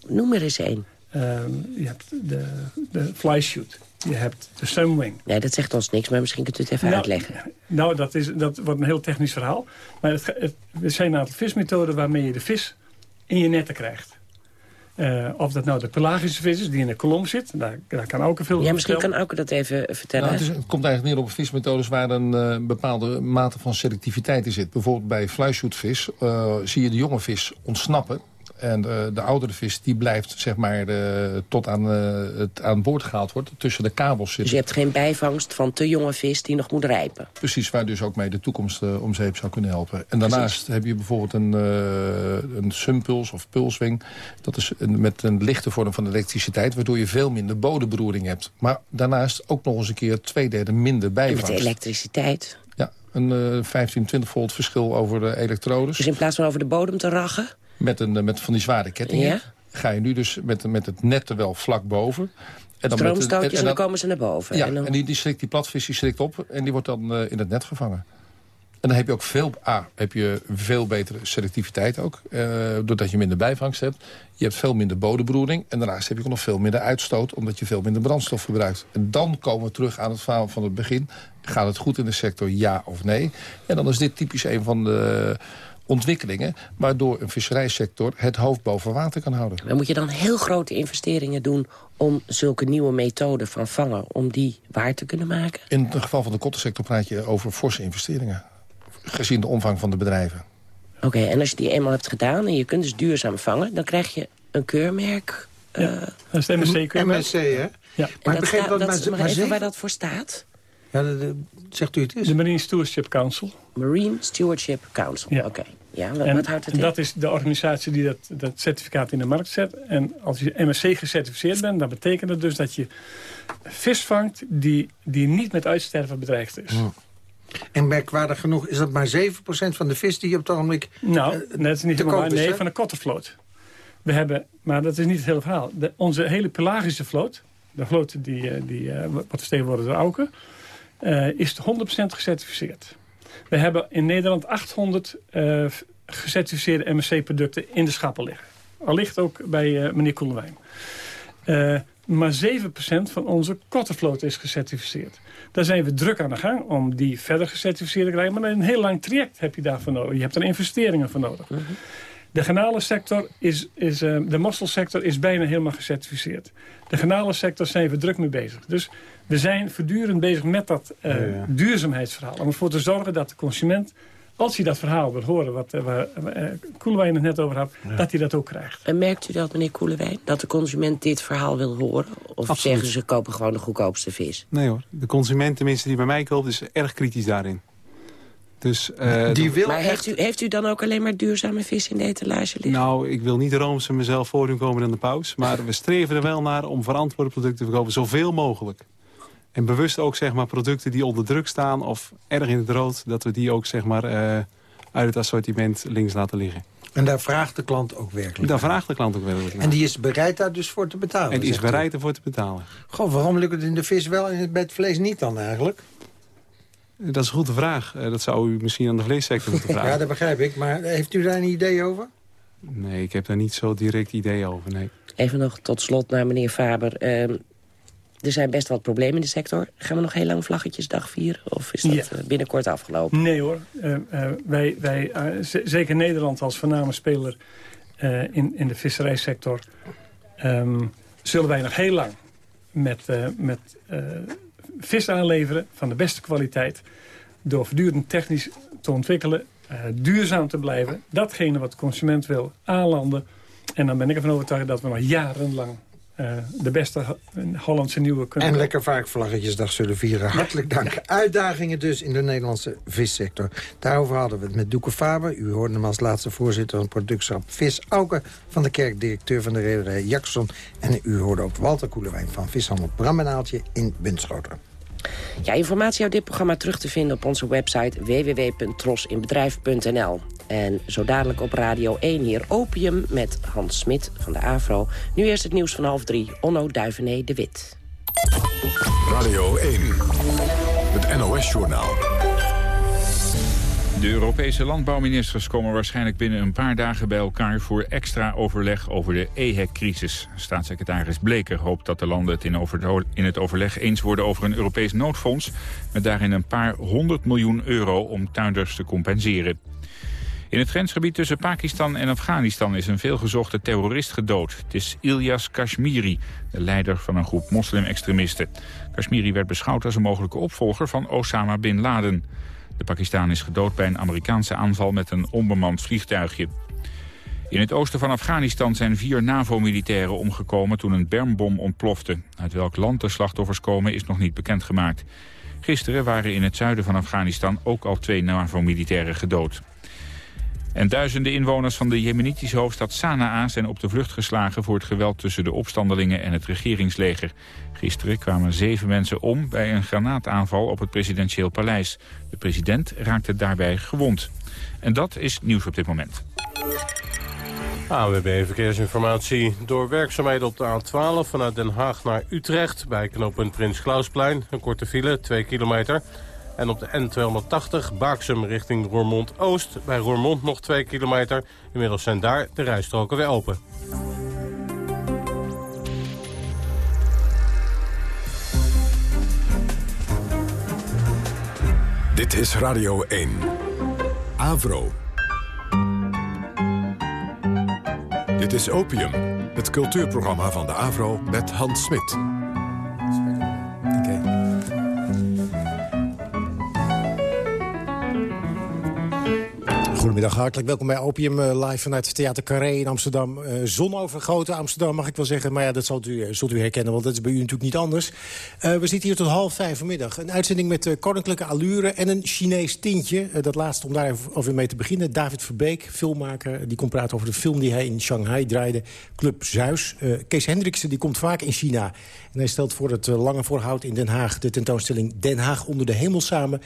Noem er eens één.
Ehm, je hebt de, de fly shoot. Je hebt de sunwing.
Nee, dat zegt ons niks, maar misschien kunt u het even
Nou,
uitleggen.
Nou, dat, is, dat wordt een heel technisch verhaal. Maar het, het, er zijn een aantal vismethoden waarmee je de vis in je netten krijgt. Eh, of dat nou de pelagische vis is die in een kolom zit. Daar, daar kan ook veel
Ja, misschien kan Auke dat even vertellen.
Nou, het, is- het komt eigenlijk neer op vismethodes waar een eh, bepaalde mate van selectiviteit in zit. Bijvoorbeeld bij fluiszoetvis eh, zie je de jonge vis ontsnappen. En eh, de oudere vis die blijft zeg maar, eh, tot aan, eh, het aan boord gehaald wordt. Tussen de kabels
dus
zitten.
je hebt geen bijvangst van te jonge vis die nog moet rijpen.
Precies, waar dus ook mee de toekomst om zeep zou kunnen helpen. En daarnaast heb je bijvoorbeeld een, een sunpuls of pulswing. Dat is een, met een lichte vorm van elektriciteit... waardoor je veel minder bodemberoering hebt. Maar daarnaast ook nog eens een keer twee derde minder
En met
bijvangst.
de elektriciteit.
Ja, een eh 15, 20 volt verschil over de elektrodes.
Dus in plaats van over de bodem te rachen...
Met, een, eh, met van die zware kettingen.
Ja.
Ga je nu dus met, met het net er wel vlak boven. En
stroomstootjes en, dan komen ze naar boven.
Ja,
en
en,
dan,
die, die, schrikt, die platvis die schrikt op en die wordt dan eh, in het net gevangen. En dan heb je ook veel, A, heb je veel betere selectiviteit ook. eh, doordat je minder bijvangst hebt. Je hebt veel minder bodembroeding. En daarnaast heb je ook nog veel minder uitstoot. Omdat je veel minder brandstof verbruikt. En dan komen we terug aan het verhaal van het begin. Gaat het goed in de sector, ja of nee? En dan is dit typisch een van de ontwikkelingen... waardoor een visserijsector het hoofd boven water kan houden.
dan moet je dan heel grote investeringen doen... om zulke nieuwe methoden van vangen... om die waar te kunnen maken?
In het geval van de kottensector praat je over forse investeringen. Gezien de omvang van de bedrijven.
Oké, en als je die eenmaal hebt gedaan en je kunt dus duurzaam vangen... dan krijg je een keurmerk. eh,
Ja, dat is de MSC. keurmerk.
MSC, hè?
Ja.
Maar ik begreep
staat-
dat,
dat,
maar,
maar
maar
even
zeven-
waar dat voor staat.
Ja, de- de- zegt u het is.
De Marine Stewardship Council.
Marine Stewardship Council.
Ja.
Oké. Ja, wat,
En
wat houdt het in?
dat is de organisatie die dat, dat certificaat in de markt zet. En als je MSC gecertificeerd bent, dan betekent het dus dat je vis vangt die, die niet met uitsterven bedreigd is.
En merkwaardig genoeg is dat maar 7% van de vis die je op het ogenblik...
Nou,
eh,
dat is niet
te
helemaal
koop is,
Nee, van de kottenvloot. We hebben, maar dat is niet het hele verhaal. De, onze hele pelagische vloot, de vloot die, eh, die eh, wat vertegenwoordigd door Auken, eh, is 100% gecertificeerd. We hebben in Nederland 800 eh, gecertificeerde MSC-producten in de schappen liggen. Al ligt ook bij eh, meneer Koelewijn. Maar 7% van onze kottenvloot is gecertificeerd. Daar zijn we druk aan de gang om die verder gecertificeerd te krijgen. Maar een heel lang traject heb je daarvoor nodig. Je hebt er investeringen voor nodig. De garnalensector is, is, de mosselsector is bijna helemaal gecertificeerd. De garnalensector zijn we druk mee bezig. Dus we zijn voortdurend bezig met dat eh,
Ja, ja.
duurzaamheidsverhaal. Om ervoor te zorgen dat de consument, als hij dat verhaal wil horen... wat eh, waar eh, Koelewijn het net over had, dat hij dat ook krijgt.
En merkt u dat, meneer Koelewijn? Dat de consument dit verhaal wil horen? Of
Absoluut.
zeggen ze kopen gewoon de goedkoopste vis?
Nee hoor, de consument, tenminste die bij mij koopt, is erg kritisch daarin. Dus, eh,
die wil
Maar
echt...
heeft u, heeft u dan ook alleen maar duurzame vis in de etalage liggen?
Nou, ik wil niet roomser mezelf voordoen komen dan de paus. Maar we streven er wel naar om verantwoorde producten te verkopen. Zoveel mogelijk. En bewust ook zeg maar, producten die onder druk staan of erg in het rood... dat we die ook zeg maar, eh, uit het assortiment links laten liggen.
En daar vraagt de klant ook werkelijk
Daar vraagt de klant ook naar.
En die is bereid daar dus voor te betalen.
En die is
zegt u.
bereid ervoor te betalen.
Goh, waarom lukt het in de vis wel en bij het vlees niet dan eigenlijk?
Dat is een goede vraag. Eh, Dat zou u misschien aan de vleessector moeten vragen.
Ja, dat begrijp ik. Maar heeft u daar een idee over?
Nee, ik heb daar niet zo direct idee over. Nee.
Even nog tot slot naar meneer Faber. Ehm, er zijn best wat problemen in de sector. Gaan we nog heel lang Vlaggetjesdag vieren? Of is dat
Ja.
eh, binnenkort afgelopen?
Nee hoor. Eh, eh, wij, wij, zeker Nederland als voorname speler in, in de visserijsector... ehm, zullen wij nog heel lang met, met vis aanleveren van de beste kwaliteit... door voortdurend technisch te ontwikkelen duurzaam te blijven. Datgene wat de consument wil aanlanden. En dan ben ik ervan overtuigd dat we nog jarenlang uh, de beste Hollandse nieuwe kunnen...
En lekker vaak Vlaggetjesdag zullen vieren. Hartelijk dank. Uitdagingen dus in de Nederlandse vissector. Daarover hadden we het met Doeke Faber. U hoorde hem als laatste voorzitter van productschap Vis Auken... van de kerk, directeur van de rederij Jackson. En u hoorde ook Walter Koelewijn van Vishandel Brammenaaltje in Bunschoten.
Ja, informatie uit dit programma terug te vinden op onze website www.trosinbedrijf.nl. En zo dadelijk op Radio 1 hier Opium met Hans Smit van de AVRO. Nu eerst het nieuws van half drie. Onno Duivené de Wit.
Radio 1, het NOS-journaal.
De Europese landbouwministers komen waarschijnlijk binnen een paar dagen bij elkaar voor extra overleg over de EHEC-crisis. Staatssecretaris Bleker hoopt dat de landen het in, het overleg eens worden over een Europees noodfonds met daarin een paar honderd miljoen euro om tuinders te compenseren. In het grensgebied tussen Pakistan en Afghanistan is een veelgezochte terrorist gedood. Het is Ilyas Kashmiri, de leider van een groep moslim-extremisten. Kashmiri werd beschouwd als een mogelijke opvolger van Osama Bin Laden. De Pakistan is gedood bij een Amerikaanse aanval met een onbemand vliegtuigje. In het oosten van Afghanistan zijn vier NAVO-militairen omgekomen toen een bermbom ontplofte. Uit welk land de slachtoffers komen is nog niet bekendgemaakt. Gisteren waren in het zuiden van Afghanistan ook al twee NAVO-militairen gedood. En duizenden inwoners van de jemenitische hoofdstad Sanaa zijn op de vlucht geslagen voor het geweld tussen de opstandelingen en het regeringsleger. Gisteren kwamen zeven mensen om bij een granaataanval op het presidentieel paleis. De president raakte daarbij gewond. En dat is nieuws op dit moment.
AWB Verkeersinformatie. Door werkzaamheden op de A12 vanuit Den Haag naar Utrecht... bij knooppunt Prins Klausplein, een korte file, 2 kilometer... En op de N280 Baaksum richting Roermond-Oost. Bij Roermond nog 2 kilometer. Inmiddels zijn daar de rijstroken weer open.
Dit is Radio 1. Avro. Dit is Opium, het cultuurprogramma van de Avro met Hans Smit.
Goedemiddag, hartelijk welkom bij Opium eh, live vanuit Theater Carré in Amsterdam. Uh, zonovergoten Amsterdam mag ik wel zeggen, maar ja, dat zult u, eh, zult u herkennen, want dat is bij u natuurlijk niet anders. we zitten hier tot half vijf vanmiddag. Een uitzending met koninklijke allure en een Chinees tintje. dat laatste om daar over mee te beginnen. David Verbeek, filmmaker, die komt praten over de film die hij in Shanghai draaide. Club Zeus. Kees Hendriksen, die komt vaak in China. En hij stelt voor het lange voorhoud in Den Haag de tentoonstelling Den Haag onder de hemel samen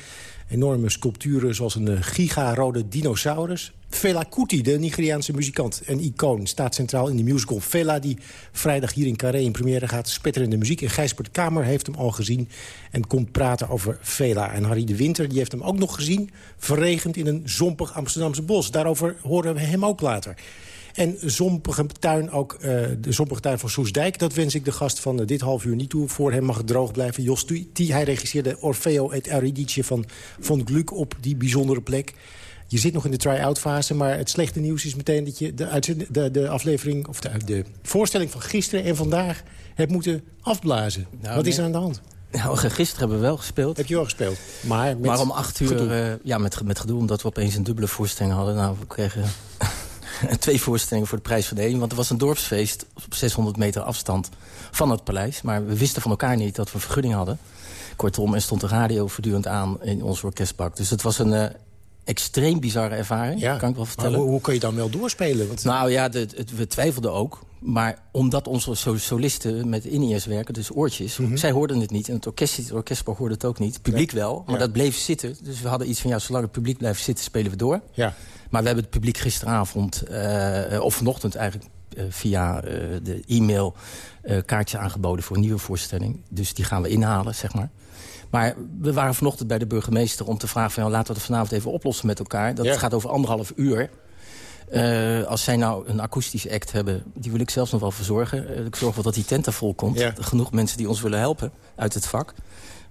enorme sculpturen zoals een eh, giga-rode dinosaurus. Fela Kuti, de Nigeriaanse muzikant en icoon... staat centraal in de musical Fela... die vrijdag hier in Carré in première gaat. Spetterende muziek. En Gijsbert Kamer heeft hem al gezien en komt praten over Fela. En Harry de Winter die heeft hem ook nog gezien... verregend in een zompig Amsterdamse bos. Daarover horen we hem ook later. En zompige tuin ook, uh, de zompige tuin van Soesdijk. Dat wens ik de gast van uh, dit half uur niet toe. Voor hem mag het droog blijven. Jos T. Hij regisseerde Orfeo et Eurydice van Von Gluck op die bijzondere plek. Je zit nog in de try-out fase, maar het slechte nieuws is meteen... dat je de, de, de aflevering, of de, de, voorstelling van gisteren en vandaag hebt moeten afblazen. Nou, Wat is er aan de hand?
Nou, gisteren hebben we wel gespeeld.
Heb je wel gespeeld? Maar,
maar om acht uur, uh, ja, met, met gedoe, omdat we opeens een dubbele voorstelling hadden. Nou, we kregen twee voorstellingen voor de prijs van de een. Want er was een dorpsfeest op 600 meter afstand van het paleis. Maar we wisten van elkaar niet dat we vergunning hadden. Kortom, er stond de radio voortdurend aan in ons orkestbak. Dus het was een uh, extreem bizarre ervaring, ja, kan ik wel vertellen.
Hoe, hoe, kun je dan wel doorspelen?
Want... Nou ja, de, het, we twijfelden ook. Maar omdat onze solisten met in werken, dus oortjes... Mhm. zij hoorden het niet en het orkest, het hoorde het ook niet. Het publiek wel, maar dat bleef zitten. Dus we hadden iets van, ja, zolang het publiek blijft zitten, spelen we door. Ja. Maar we hebben het publiek gisteravond, uh, of vanochtend eigenlijk... Uh, via uh, de e-mail kaartjes aangeboden voor een nieuwe voorstelling. Dus die gaan we inhalen, zeg maar. Maar we waren vanochtend bij de burgemeester om te vragen... Van, nou, laten we het vanavond even oplossen met elkaar. Dat gaat over anderhalf uur. Uh, als zij nou een akoestische act hebben, die wil ik zelfs nog wel verzorgen. ik zorg wel dat die tent er vol komt. Ja. Genoeg mensen die ons willen helpen uit het vak.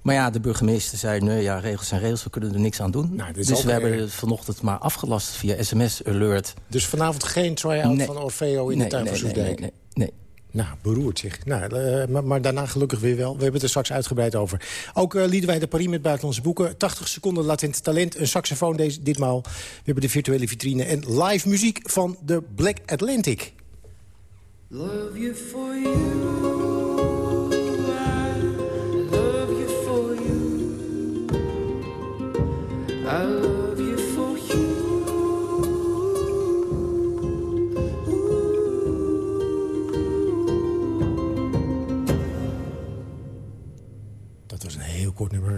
Maar ja, de burgemeester zei, nee, ja, regels zijn regels, we kunnen er niks aan doen. Nou, dus we hebben het vanochtend maar afgelast via sms-alert.
Dus vanavond geen try-out van Orfeo in de tuin van Soesdijk?
Nee, nee, nee,
Nou, beroerd zich. Nou, uh, maar, maar, daarna gelukkig weer wel. We hebben het er straks uitgebreid over. Ook uh, wij de Paris met buitenlandse boeken. 80 seconden latent talent. Een saxofoon deze, ditmaal. We hebben de virtuele vitrine. En live muziek van de Black Atlantic. Love you for you.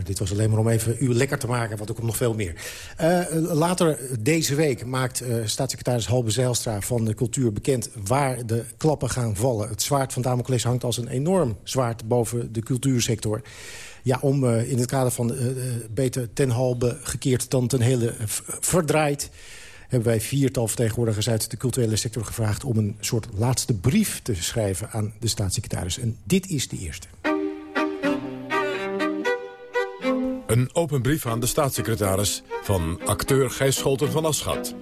Dit was alleen maar om even u lekker te maken, want er komt nog veel meer. Uh, later deze week maakt uh, staatssecretaris Halbe Zijlstra van de Cultuur bekend... waar de klappen gaan vallen. Het zwaard van Damocles hangt als een enorm zwaard boven de cultuursector. Ja, om uh, in het kader van beter ten halve gekeerd dan ten hele verdraaid hebben wij viertal vertegenwoordigers uit de culturele sector gevraagd... om een soort laatste brief te schrijven aan de staatssecretaris. En dit is de eerste.
Een open brief aan de staatssecretaris van acteur Gijs Scholten van Aschat.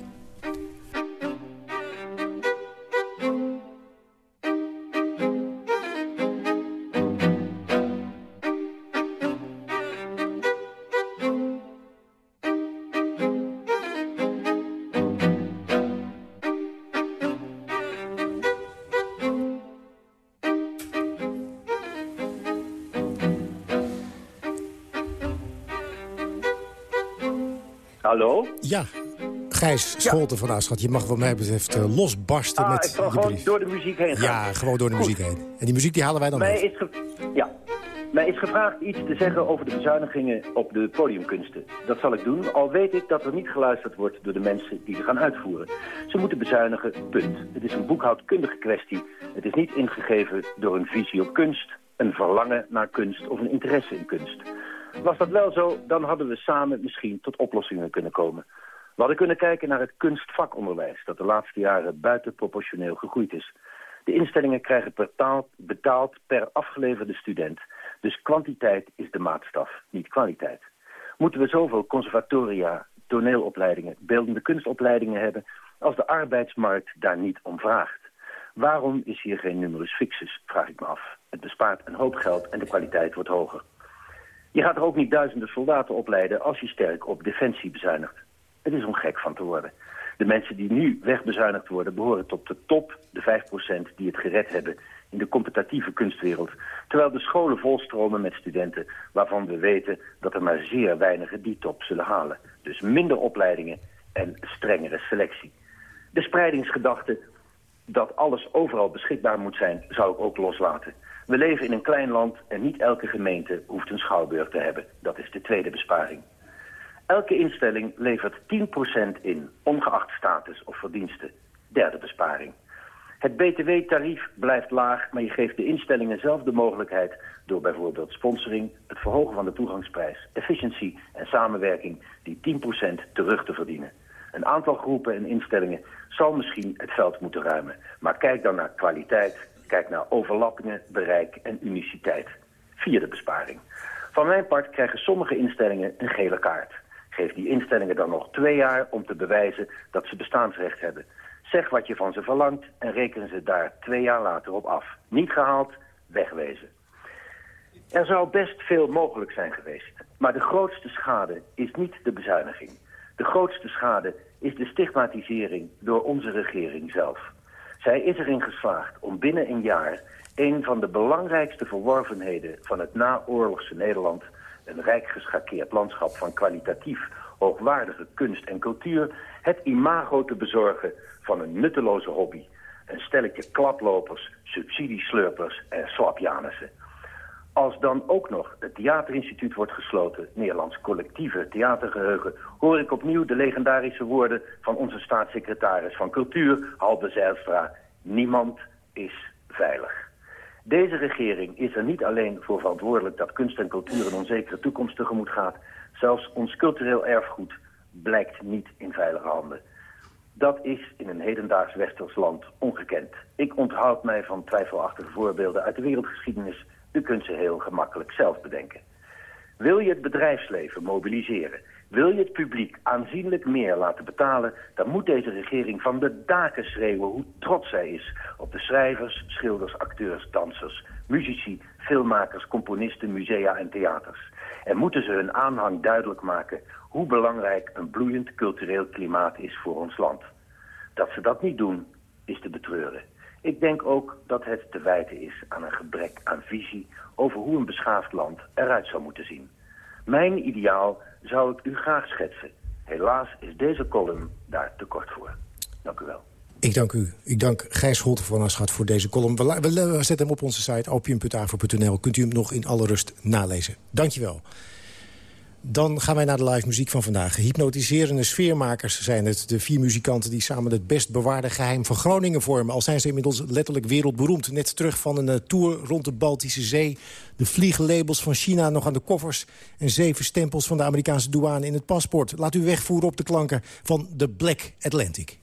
Ja, Gijs Scholten van Aschat. Je mag wat mij betreft uh, losbarsten
ah,
met
ik je gewoon door de muziek heen gaan.
Ja, gewoon door de muziek heen. En die muziek die halen wij dan
mij is Ja. Mij is gevraagd iets te zeggen over de bezuinigingen op de podiumkunsten. Dat zal ik doen, al weet ik dat er niet geluisterd wordt door de mensen die ze gaan uitvoeren. Ze moeten bezuinigen, punt. Het is een boekhoudkundige kwestie. Het is niet ingegeven door een visie op kunst, een verlangen naar kunst of een interesse in kunst. Was dat wel zo, dan hadden we samen misschien tot oplossingen kunnen komen. We hadden kunnen kijken naar het kunstvakonderwijs... dat de laatste jaren buitenproportioneel gegroeid is. De instellingen krijgen betaald, betaald per afgeleverde student. Dus kwantiteit is de maatstaf, niet kwaliteit. Moeten we zoveel conservatoria, toneelopleidingen, beeldende kunstopleidingen hebben... als de arbeidsmarkt daar niet om vraagt? Waarom is hier geen numerus fixus, vraag ik me af. Het bespaart een hoop geld en de kwaliteit wordt hoger. Je gaat er ook niet duizenden soldaten opleiden als je sterk op defensie bezuinigt. Het is om gek van te worden. De mensen die nu wegbezuinigd worden behoren tot de top, de 5% die het gered hebben in de competitieve kunstwereld. Terwijl de scholen volstromen met studenten waarvan we weten dat er maar zeer weinigen die top zullen halen. Dus minder opleidingen en strengere selectie. De spreidingsgedachte dat alles overal beschikbaar moet zijn, zou ik ook loslaten. We leven in een klein land en niet elke gemeente hoeft een schouwburg te hebben. Dat is de tweede besparing. Elke instelling levert 10% in, ongeacht status of verdiensten. Derde besparing. Het btw-tarief blijft laag, maar je geeft de instellingen zelf de mogelijkheid... door bijvoorbeeld sponsoring, het verhogen van de toegangsprijs... efficiëntie en samenwerking die 10% terug te verdienen. Een aantal groepen en instellingen zal misschien het veld moeten ruimen. Maar kijk dan naar kwaliteit, Kijk naar overlappingen, bereik en uniciteit. Vierde besparing. Van mijn part krijgen sommige instellingen een gele kaart. Geef die instellingen dan nog twee jaar om te bewijzen dat ze bestaansrecht hebben. Zeg wat je van ze verlangt en reken ze daar twee jaar later op af. Niet gehaald, wegwezen. Er zou best veel mogelijk zijn geweest. Maar de grootste schade is niet de bezuiniging. De grootste schade is de stigmatisering door onze regering zelf. Zij is erin geslaagd om binnen een jaar een van de belangrijkste verworvenheden van het naoorlogse Nederland, een rijk geschakeerd landschap van kwalitatief hoogwaardige kunst en cultuur, het imago te bezorgen van een nutteloze hobby. Een stelletje klaplopers, subsidieslurpers en slapjanissen. Als dan ook nog het Theaterinstituut wordt gesloten, Nederlands collectieve theatergeheugen, hoor ik opnieuw de legendarische woorden van onze staatssecretaris van Cultuur, Halbe Zijlstra. Niemand is veilig. Deze regering is er niet alleen voor verantwoordelijk dat kunst en cultuur een onzekere toekomst tegemoet gaat. Zelfs ons cultureel erfgoed blijkt niet in veilige handen. Dat is in een hedendaags westers land ongekend. Ik onthoud mij van twijfelachtige voorbeelden uit de wereldgeschiedenis u kunt ze heel gemakkelijk zelf bedenken. Wil je het bedrijfsleven mobiliseren Wil je het publiek aanzienlijk meer laten betalen... dan moet deze regering van de daken schreeuwen hoe trots zij is... op de schrijvers, schilders, acteurs, dansers, muzici, filmmakers, componisten, musea en theaters. En moeten ze hun aanhang duidelijk maken... hoe belangrijk een bloeiend cultureel klimaat is voor ons land. Dat ze dat niet doen, is te betreuren. Ik denk ook dat het te wijten is aan een gebrek aan visie... over hoe een beschaafd land eruit zou moeten zien. Mijn ideaal zou ik u graag schetsen. Helaas is deze column daar te kort voor. Dank u wel.
Ik dank u. Ik dank Gijs Scholten van Aschat voor deze column. We, zetten hem op onze site opium.avro.nl. Kunt u hem nog in alle rust nalezen. Dank je wel. Dan gaan wij naar de live muziek van vandaag. Hypnotiserende sfeermakers zijn het. De vier muzikanten die samen het best bewaarde geheim van Groningen vormen. Al zijn ze inmiddels letterlijk wereldberoemd. Net terug van een uh, tour rond de Baltische Zee. De vlieglabels van China nog aan de koffers. En zeven stempels van de Amerikaanse douane in het paspoort. Laat u wegvoeren op de klanken van de Black Atlantic.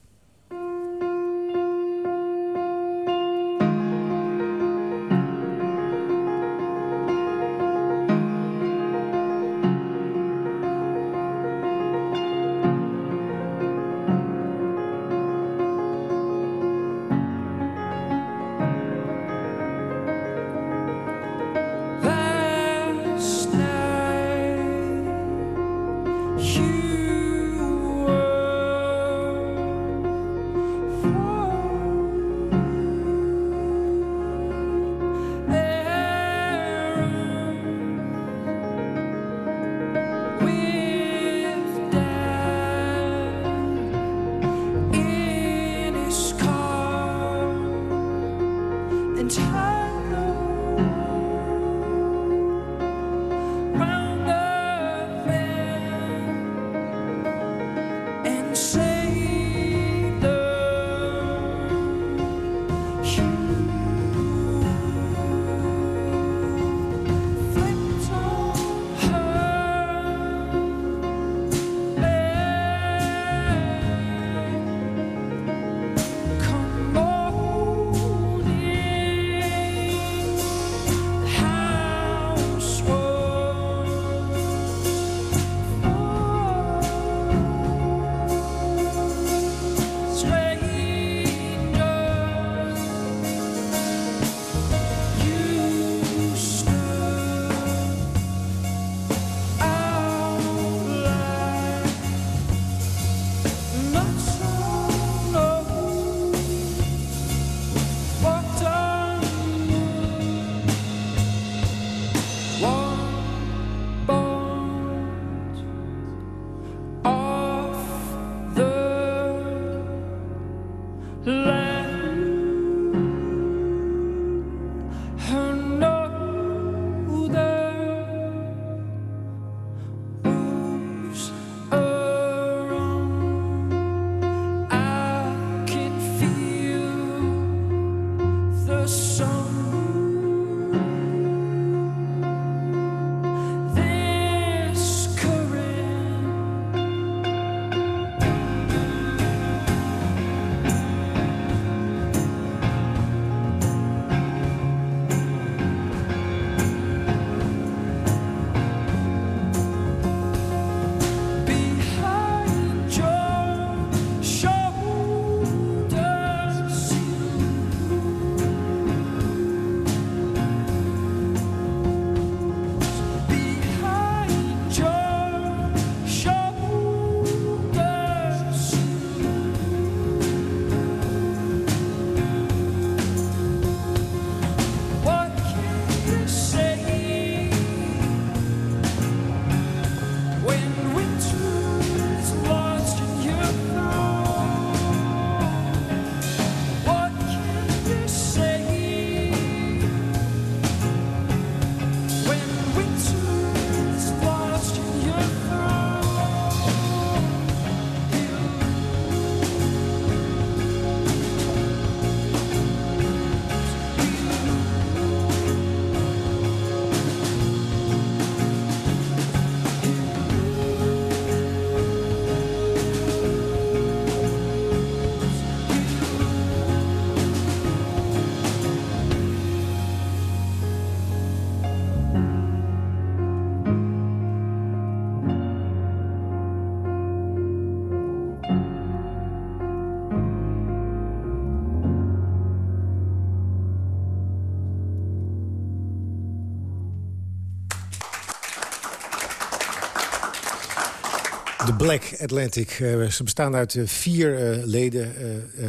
Black Atlantic. Uh, ze bestaan uit uh, vier uh, leden.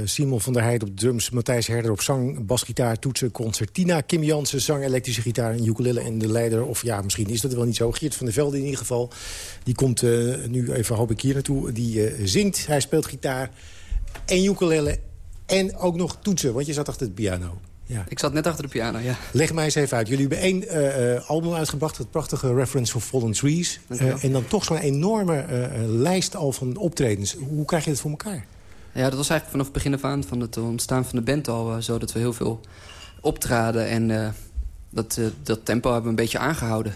Simon van der Heijden op drums, Matthijs Herder op zang... basgitaar, toetsen, concertina. Kim Jansen, zang, elektrische gitaar en ukulele. En de leider, of ja, misschien is dat wel niet zo... Geert van der Velde in ieder geval. Die komt nu even, hoop ik, hier naartoe. Die zingt, hij speelt gitaar en ukulele... en ook nog toetsen, want je zat achter het piano.
Ja. Ik zat net achter de piano, ja.
Leg mij eens even uit. Jullie hebben één uh, album uitgebracht, het prachtige Reference for Fallen Trees. Uh, en dan toch zo'n enorme uh, lijst al van optredens. Hoe krijg je dat voor elkaar?
Ja, dat was eigenlijk vanaf het begin af aan van het ontstaan van de band al zo... dat we heel veel optraden en dat, dat tempo hebben we een beetje aangehouden.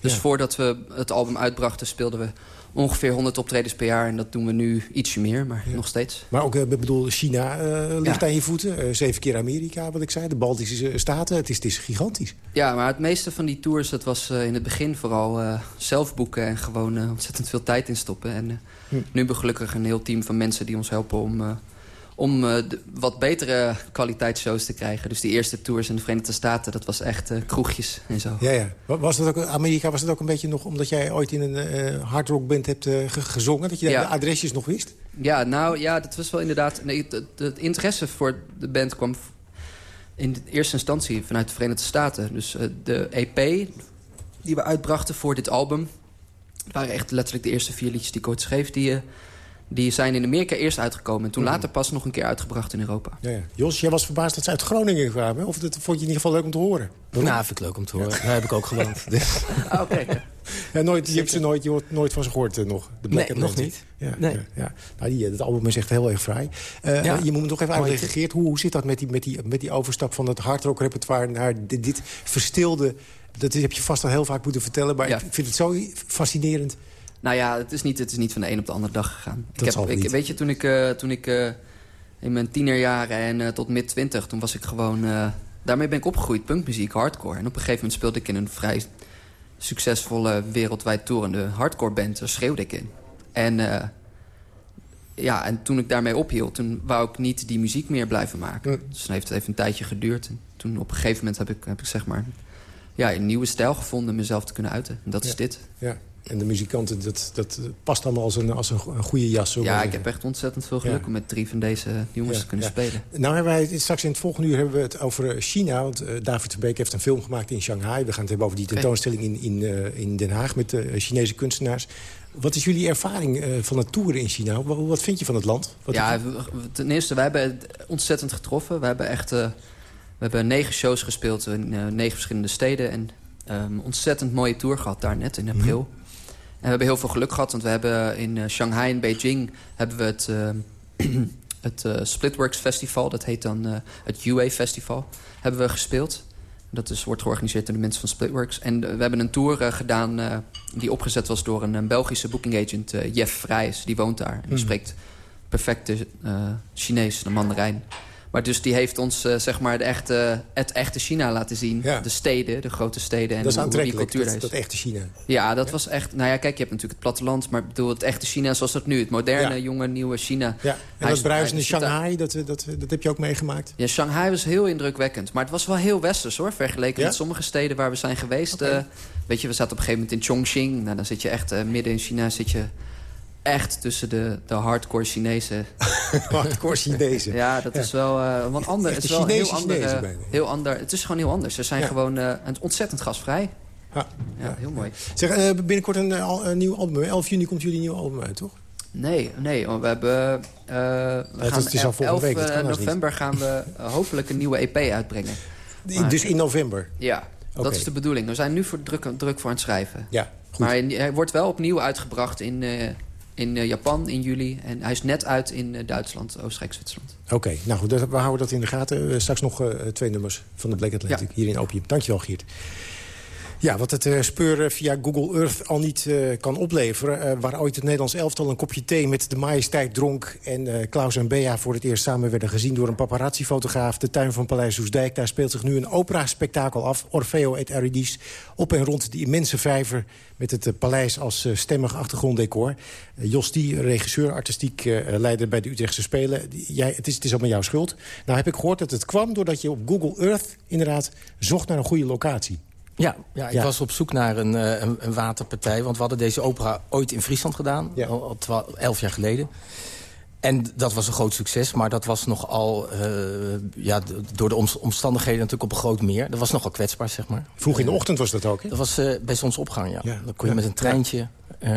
Dus voordat we het album uitbrachten speelden we ongeveer 100 optredens per jaar. En dat doen we nu ietsje meer, maar nog steeds.
Maar ook, ik bedoel, China uh, ligt aan je voeten. Uh, zeven keer Amerika, wat ik zei. De Baltische Staten. Het is, het is gigantisch.
Ja, maar het meeste van die tours, dat was uh, in het begin vooral zelf boeken... en gewoon ontzettend veel tijd in stoppen. En hm. nu hebben we gelukkig een heel team van mensen die ons helpen om om uh, wat betere kwaliteitsshows te krijgen. Dus die eerste tours in de Verenigde Staten, dat was echt uh, kroegjes en zo.
Ja, ja. Was dat ook, Amerika was dat ook een beetje nog omdat jij ooit in een uh, hardrockband hebt gezongen? Dat je de adresjes nog wist?
Ja, nou ja, dat was wel inderdaad... Nee, het, interesse voor de band kwam in eerste instantie vanuit de Verenigde Staten. Dus de EP die we uitbrachten voor dit album... waren echt letterlijk de eerste vier liedjes die ik ooit schreef... die die zijn in Amerika eerst uitgekomen. En toen mhm. later pas nog een keer uitgebracht in Europa.
Ja, ja. Jos, jij was verbaasd dat ze uit Groningen kwamen. Of dat vond je in ieder geval leuk om te horen?
Waarom? Nou, vind ik leuk om te horen. Daar heb ik ook gewoond.
ah, Oké.
Ja, nooit, je hebt ze nooit, je hoort nooit van ze gehoord uh, nog.
De Black nee, nog niet.
Ja, nee. ja, Nou, die, dat album is echt heel erg vrij. Uh, ja. Je moet me toch even uitleggen, Geert. Hoe, hoe zit dat met die, met, die, met die overstap van het hardrock repertoire... naar dit, dit verstilde... Dat heb je vast al heel vaak moeten vertellen. Maar ik vind het zo fascinerend
nou ja, het is niet, het is niet van de een op de andere dag gegaan. ik heb, ik, weet je, toen ik, uh, toen ik uh, in mijn tienerjaren en uh, tot mid twintig... toen was ik gewoon... daarmee ben ik opgegroeid, punkmuziek, hardcore. En op een gegeven moment speelde ik in een vrij succesvolle... wereldwijd toerende hardcore band. Daar schreeuwde ik in. En, ja, en toen ik daarmee ophield... toen wou ik niet die muziek meer blijven maken. Dus dan heeft het even een tijdje geduurd. En toen op een gegeven moment heb ik, heb ik zeg maar... Ja, een nieuwe stijl gevonden mezelf te kunnen uiten. En dat is dit.
Ja. En de muzikanten, dat, dat past allemaal als een, als een goede jas.
Ja, ik heb echt ontzettend veel geluk om met drie van deze jongens te kunnen spelen.
Nou hebben wij straks in het volgende uur hebben we het over China. Want uh, David Verbeek heeft een film gemaakt in Shanghai. We gaan het hebben over die tentoonstelling in, in, uh, in Den Haag met de Chinese kunstenaars. Wat is jullie ervaring uh, van het toeren in China? Wat, wat, vind je van het land? Wat
ja, ten eerste, wij hebben het ontzettend getroffen. We hebben echt... we hebben negen shows gespeeld in negen verschillende steden. En um, ontzettend mooie tour gehad daar net in april. Mhm we hebben heel veel geluk gehad, want we hebben in uh, Shanghai en Beijing... hebben we het, uh, het uh, Splitworks Festival, dat heet dan het UA Festival... hebben we gespeeld. Dat is, wordt georganiseerd door de mensen van Splitworks. En we hebben een tour gedaan die opgezet was door een, een Belgische booking agent... Jeff Vrijs, die woont daar. En die hmm. spreekt perfecte Chinees, de Mandarijn. Maar dus die heeft ons uh, zeg maar de echte, het echte China laten zien. Ja. De steden, de grote steden. En
dat is
aantrekkelijk,
die cultuur dat, dat, echte China.
Ja, dat was echt... Nou ja, kijk, je hebt natuurlijk het platteland... maar ik bedoel, het echte China zoals dat nu. Het moderne, jonge, nieuwe China.
Ja. En dat bruisende Shanghai, dat, dat, dat heb je ook meegemaakt?
Ja, Shanghai was heel indrukwekkend. Maar het was wel heel westers, hoor. Vergeleken met sommige steden waar we zijn geweest. Okay. Uh, weet je, we zaten op een gegeven moment in Chongqing. Nou, dan zit je echt uh, midden in China... zit je echt tussen de, de hardcore Chinezen.
hardcore Chinezen.
ja, dat is wel uh, wat ander. Het is wel heel ander, heel ander. Het is gewoon heel anders. Ze zijn gewoon uh, ontzettend gasvrij. Ja, ja, heel mooi.
Zeg, uh, binnenkort een, een, nieuw album. 11 juni komt jullie nieuw album uit, toch?
Nee, nee. We hebben... we gaan het is al 11 week, november gaan we hopelijk een nieuwe EP uitbrengen.
dus in november?
Ja, dat is de bedoeling. We zijn nu voor druk, druk voor aan het schrijven. Ja, goed. Maar hij wordt wel opnieuw uitgebracht in in uh, Japan in juli. En hij is net uit in uh, Duitsland, Oostenrijk, Zwitserland.
Oké, nou goed, we houden dat in de gaten. Uh, straks nog twee nummers van de Black Atlantic hier in Opium. Dankjewel, Geert. Ja, wat het uh, speuren via Google Earth al niet uh, kan opleveren... Uh, waar ooit het Nederlands elftal een kopje thee met de majesteit dronk... en Klaus en Bea voor het eerst samen werden gezien door een paparazzi-fotograaf... de tuin van Paleis Oesdijk, daar speelt zich nu een opera-spektakel af... Orfeo et Eurydice, op en rond die immense vijver... met het paleis als stemmig achtergronddecor. Jos Die, regisseur, artistiek leider bij de Utrechtse Spelen... Jij, het, is, het is allemaal jouw schuld. Nou heb ik gehoord dat het kwam doordat je op Google Earth inderdaad zocht naar een goede locatie.
Ja, ja, ik
Ja.
was op zoek naar een, eh, een, een waterpartij. Want we hadden deze opera ooit in Friesland gedaan.
Ja.
Al, elf jaar geleden. En dat was een groot succes. Maar dat was nogal eh, ja, door de omst- omstandigheden natuurlijk op een groot meer. Dat was nogal kwetsbaar, zeg maar.
Vroeg in de
Eh,
ochtend was dat ook, hè?
Dat was bij zonsopgang, ja.
Ja,
Dan kon je met een treintje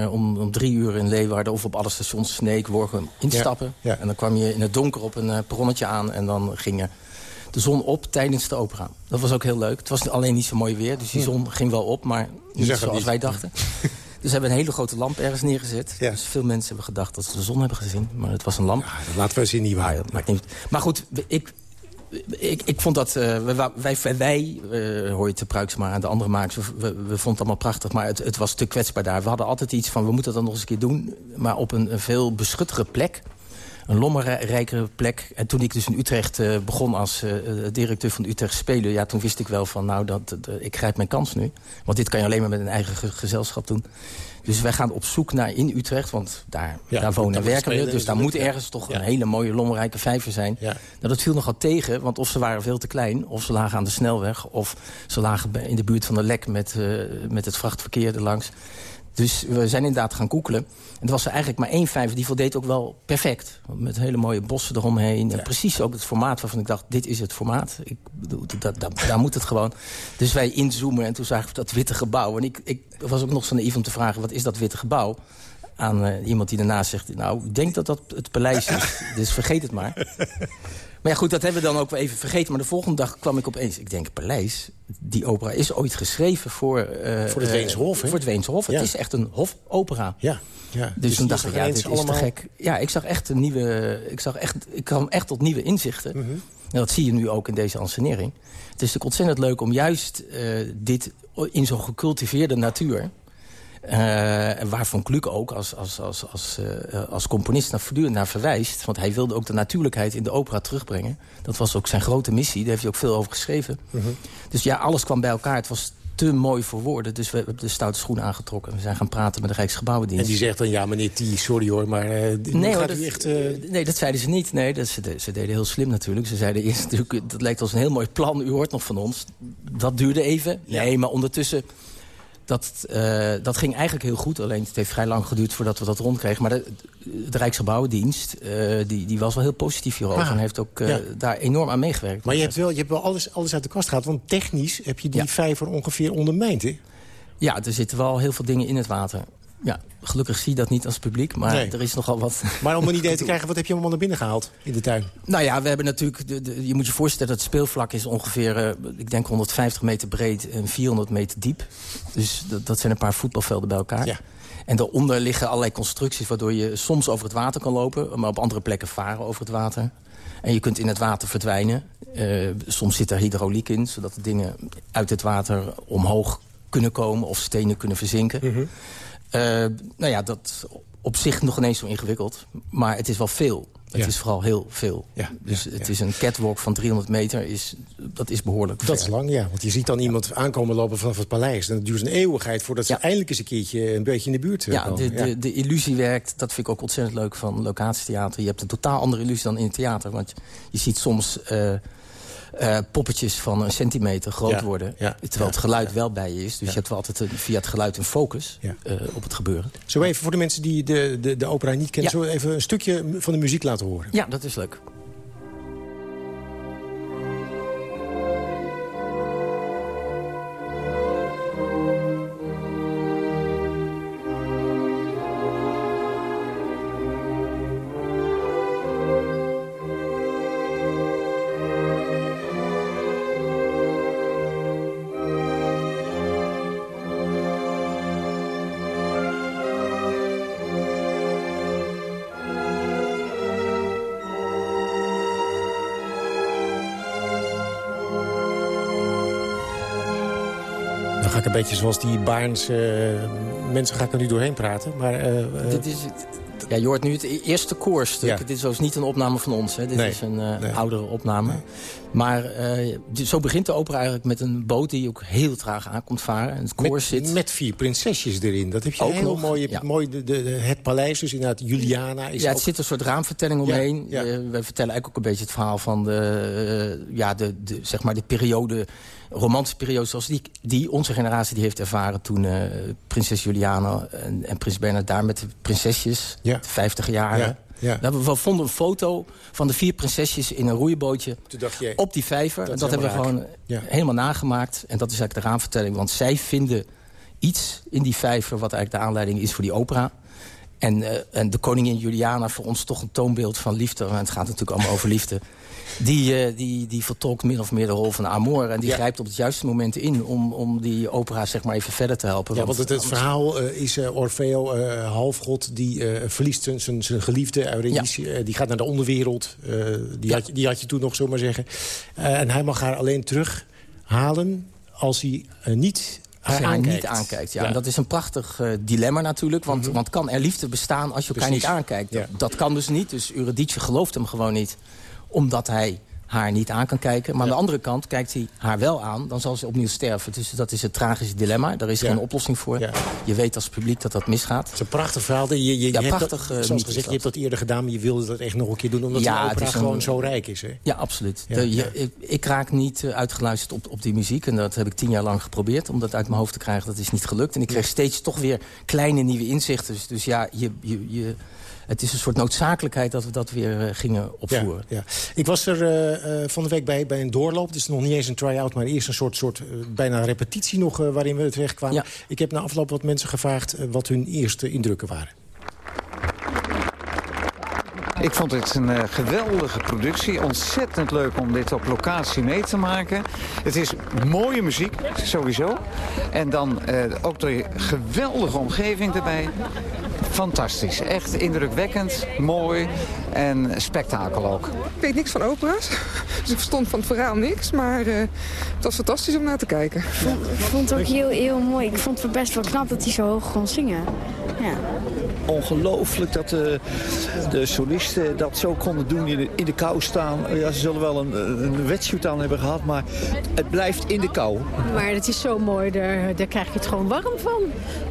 om, om drie uur in Leeuwarden... of op alle stations Sneek, Worgum instappen. En dan kwam je in het donker op een perronnetje aan... en dan ging je de zon op tijdens de opera. Dat was ook heel leuk. Het was alleen niet zo mooi weer, dus die zon ging wel op... maar niet zoals
niet.
wij dachten. Dus we hebben een hele grote lamp ergens neergezet.
Ja.
Dus veel mensen hebben gedacht dat ze de zon hebben gezien. Maar het was een lamp.
Dat laten we ze niet waar.
ja, maakt niet. Maar goed, ik, ik, ik vond dat... eh, wij, wij, wij eh, hoor je te Pruiksma en de andere makers... We, we, we vonden het allemaal prachtig, maar het, het was te kwetsbaar daar. We hadden altijd iets van, we moeten dat nog eens een keer doen... maar op een, een veel beschuttere plek. Een lommerrijkere plek. En toen ik dus in Utrecht eh, begon als eh, eh, directeur van Utrecht Spelen... ja, toen wist ik wel van, nou, dat, dat, ik grijp mijn kans nu. Want dit kan je alleen maar met een eigen ge- gezelschap doen. Dus wij gaan op zoek naar in Utrecht, want daar,
Ja,
daar wonen en werken we. Dus daar moet ergens toch
Ja.
een hele mooie lommerrijke vijver zijn.
Ja.
Nou, dat viel nogal tegen, want of ze waren veel te klein... of ze lagen aan de snelweg, of ze lagen in de buurt van de lek... met, met het vrachtverkeer erlangs. Dus we zijn inderdaad gaan koekelen. En er was er eigenlijk maar één vijver, die voldeed ook wel perfect. Met hele mooie bossen eromheen. En precies ook het formaat waarvan ik dacht, dit is het formaat. Ik daar moet het gewoon. Dus wij inzoomen en toen zagen we dat witte gebouw. En ik, ik was ook nog zo naïef om te vragen, wat is dat witte gebouw? Aan eh, iemand die daarnaast zegt, nou, ik denk dat dat het paleis is. dus vergeet het maar. Maar ja, goed, dat hebben we dan ook wel even vergeten. Maar de volgende dag kwam ik opeens... Ik denk, Paleis, die opera is ooit geschreven voor... eh,
Voor het
eh,
Weense Hof, hè?
Voor het Weense Hof.
Ja.
Het is echt een hofopera.
Ja, ja.
Dus, toen
je
dacht ik, ja, dit is te gek. Ja, ik zag echt een nieuwe... Ik, zag echt, ik kwam echt tot nieuwe inzichten.
Mhm.
En dat zie je nu ook in deze ansenering. Het is natuurlijk ontzettend leuk om juist eh, dit in zo'n gecultiveerde natuur... eh, waar Van Kluck ook als, als, als, als, eh, als componist naar voortdurend naar verwijst. Want hij wilde ook de natuurlijkheid in de opera terugbrengen. Dat was ook zijn grote missie. Daar heeft hij ook veel over geschreven.
Mhm.
Dus ja, alles kwam bij elkaar. Het was te mooi voor woorden. Dus we hebben de stoute schoenen aangetrokken. We zijn gaan praten met de Rijksgebouwendienst.
En die zegt dan, ja meneer T, sorry hoor, maar dit
Nee,
gaat
hoor, dat,
echt...
nee, dat zeiden ze niet. Nee, dat, ze, ze deden heel slim natuurlijk. Ze zeiden eerst natuurlijk, dat lijkt ons een heel mooi plan. U hoort nog van ons. Dat duurde even. Nee, maar ondertussen... Dat, eh, dat ging eigenlijk heel goed. Alleen het heeft vrij lang geduurd voordat we dat rondkregen. Maar de, de Rijksgebouwendienst eh, die, die was wel heel positief hierover.
Ah,
en heeft ook eh,
ja.
daar enorm aan meegewerkt.
Maar je hebt wel, je hebt wel alles, alles uit de kast gehaald. Want technisch heb je die
Ja.
vijver ongeveer ondermijnd, hè?
Ja, er zitten wel heel veel dingen in het water. Ja, gelukkig zie je dat niet als publiek. Maar
Nee.
er is nogal wat...
Maar om een idee te krijgen, wat heb je allemaal naar binnen gehaald in de tuin?
Nou ja, we hebben natuurlijk... De, de- je moet je voorstellen dat het speelvlak is ongeveer... eh, ik denk 150 meter breed en 400 meter diep. Dus dat, dat zijn een paar voetbalvelden bij elkaar.
Ja.
En daaronder liggen allerlei constructies... waardoor je soms over het water kan lopen... maar op andere plekken varen over het water. En je kunt in het water verdwijnen. Eh, soms zit er hydrauliek in... zodat de dingen uit het water omhoog kunnen komen... of stenen kunnen verzinken.
Mhm.
Nou ja, dat op zich nog ineens zo ingewikkeld. Maar het is wel veel. Het
Ja.
is vooral heel veel.
Ja,
dus
ja,
het is een catwalk van 300 meter. Is, dat is behoorlijk
Dat is lang, ja. Want je ziet dan iemand aankomen lopen vanaf het paleis. En het duurt een eeuwigheid voordat ze eindelijk eens een keertje een beetje in de buurt eh,
Ja,
komen.
de, de, de illusie werkt. Dat vind ik ook ontzettend leuk van locatietheater. Je hebt een totaal andere illusie dan in het theater. Want je ziet soms eh, eh, poppetjes van een centimeter groot
Ja,
worden.
ja,
terwijl het geluid wel bij je is. Dus je hebt wel altijd een, via het geluid een focus eh, op het gebeuren.
Zo even voor de mensen die de, de, de opera niet kennen... Zo even een stukje van de muziek laten horen.
Ja, dat is leuk.
Beetje zoals die Baarns eh, mensen ga ik er nu doorheen praten. Maar eh, eh,
Dit is het. Ja, je hoort nu het eerste koorstuk.
Ja.
Dit is dus niet een opname van ons. Hè. Dit
Nee,
is een
nee.
oudere opname. Maar dit- zo begint de opera eigenlijk met een boot die ook heel traag aankomt varen. En het koor
met,
zit...
met vier prinsesjes erin. Dat heb je
Ook
heel
nog,
mooi. Je hebt
ja.
mooi de, de, de- het paleis, dus inderdaad Juliana is
ja, het
ook...
zit een soort raamvertelling omheen.
Ja,
we vertellen eigenlijk ook een beetje het verhaal van de, ja, de, de, zeg maar de periode romantische periode zoals die, die onze generatie die heeft ervaren... toen uh, prinses Juliana en, en prins Bernhard daar met de prinsesjes, ja. de 50 jaren... Ja. We, we vonden een foto van de vier prinsesjes in een roeibootje op die vijver. Dat en dat hebben we gewoon helemaal nagemaakt. En dat is eigenlijk de raamvertelling. Want zij vinden iets in die vijver wat eigenlijk de aanleiding is voor die opera. En, uh, en de koningin Juliana voor ons toch een toonbeeld van liefde. En het gaat natuurlijk allemaal over liefde. Die, uh, die, die vertolkt min of meer de rol van Amor. En die grijpt op het juiste moment in om, om die opera zeg maar even verder te helpen.
Ja, want het, het verhaal uh, is Orfeo, halfgod, die verliest zijn, geliefde Eurydice. Ja. die gaat naar de onderwereld. die, ja. had, die had je toen nog, zomaar zeggen. en hij mag haar alleen terughalen als hij niet
als haar niet aankijkt. Ja. En dat is een prachtig uh, dilemma natuurlijk. Want, mm -hmm. want kan er liefde bestaan als je elkaar Precies. niet aankijkt? Ja. Dat kan dus niet. Dus Eurydice gelooft hem gewoon niet. Omdat hij haar niet aan kan kijken. Maar aan de andere kant kijkt hij haar wel aan, dan zal ze opnieuw sterven. Dus dat is het tragische dilemma. Daar is ja. geen oplossing voor. Ja. Je weet als publiek dat dat misgaat. Het
is een prachtig verhaal. Je, je,
ja,
je
prachtig.
Dat, zoals gezegd, je hebt dat eerder gedaan, maar je wilde dat echt nog een keer doen. Omdat ja, de opera een, gewoon zo rijk is. Hè?
Ja, absoluut. De, je, ik, ik, raak niet uitgeluisterd op, op die muziek. En dat heb ik tien jaar lang geprobeerd om dat uit mijn hoofd te krijgen. Dat is niet gelukt. En ik kreeg steeds toch weer kleine nieuwe inzichten. Dus, dus ja, je... je, je het is een soort noodzakelijkheid dat we dat weer uh, gingen opvoeren.
Ja, ja. Ik was er uh, uh, van de week bij, bij een doorloop. Het is nog niet eens een try-out, maar eerst een soort, soort bijna repetitie nog... waarin we terecht kwamen. Ja. Ik heb na afloop wat mensen gevraagd wat hun eerste indrukken waren.
Ik vond het een uh, geweldige productie. Ontzettend leuk om dit op locatie mee te maken. Het is mooie muziek, sowieso. En dan uh, ook de geweldige omgeving erbij. Fantastisch. Echt indrukwekkend, mooi en spektakel ook.
Ik weet niks van opera's, dus ik verstond van het verhaal niks. Maar uh, het was fantastisch om naar te kijken. Ik
vond, vond het ook heel, heel mooi. Ik vond het best wel knap dat hij zo hoog kon zingen. Ja.
Ongelooflijk dat de, de solisten dat zo konden doen, in de, in de kou staan. Ja, ze zullen wel een, een wetsuit aan hebben gehad, maar het blijft in de kou.
Maar het is zo mooi, daar, daar krijg je het gewoon warm van.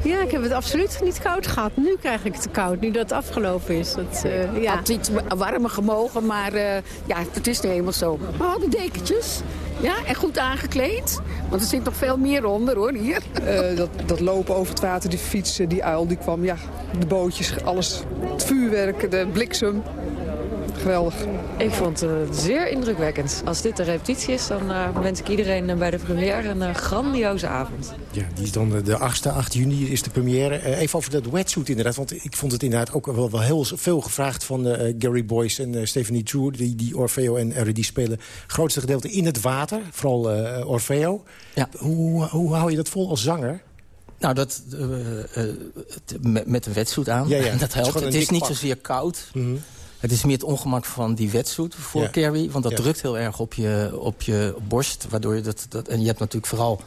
Ja, ik heb het absoluut niet koud gehad. Nu krijg ik het te koud, nu dat het afgelopen is. Dat, uh, ja.
Had iets warmer gemogen, maar uh, ja, het is nu helemaal zo. We hadden dekentjes. Ja, en goed aangekleed. Want er zit nog veel meer onder, hoor, hier.
Uh, dat, dat lopen over het water, die fietsen, die uil, die kwam, ja, de bootjes, alles. Het vuurwerk, de bliksem. Geweldig.
Ik vond het zeer indrukwekkend. Als dit de repetitie is, dan uh, wens ik iedereen uh, bij de première een uh, grandioze avond.
Ja, die is dan de 8e, 8 juni is de première. even over dat wetsuit inderdaad, want ik vond het inderdaad ook wel, wel heel veel gevraagd van Gary Boyce en Stephanie True, die, die Orfeo en Eurydice spelen. grootste gedeelte in het water, vooral Orfeo. Ja. Hoe, hoe hou je dat vol als zanger?
Nou, dat, uh, uh, met, met een wetsuit aan, ja, ja. dat helpt. Het is, het is niet zozeer koud. Mm -hmm. Het is meer het ongemak van die wetsuit voor ja. Carrie. Want dat ja. drukt heel erg op je, op je borst. Waardoor je dat, dat, en je hebt natuurlijk vooral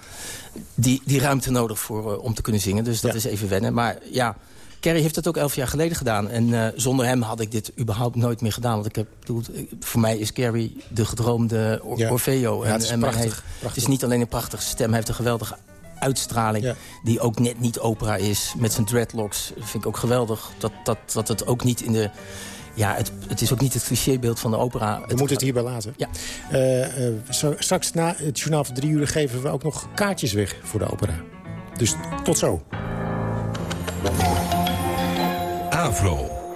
die, die ruimte nodig voor, uh, om te kunnen zingen. Dus dat ja. is even wennen. Maar ja, Carrie heeft het ook elf jaar geleden gedaan. En uh, zonder hem had ik dit überhaupt nooit meer gedaan. Want ik heb, bedoel, voor mij is Carrie de gedroomde Or ja. Orfeo. En,
het, is
en
prachtig,
heeft,
prachtig.
het is niet alleen een prachtige stem. Hij heeft een geweldige uitstraling. Ja. Die ook net niet opera is. Met zijn dreadlocks. vind ik ook geweldig. Dat, dat, dat het ook niet in de ja, het, het, is ook niet het clichébeeld van de opera.
We het moeten het hierbij laten.
Ja.
Uh, uh, zo, straks na het journaal van drie uur geven we ook nog kaartjes weg voor de opera. Dus tot zo.
Avro.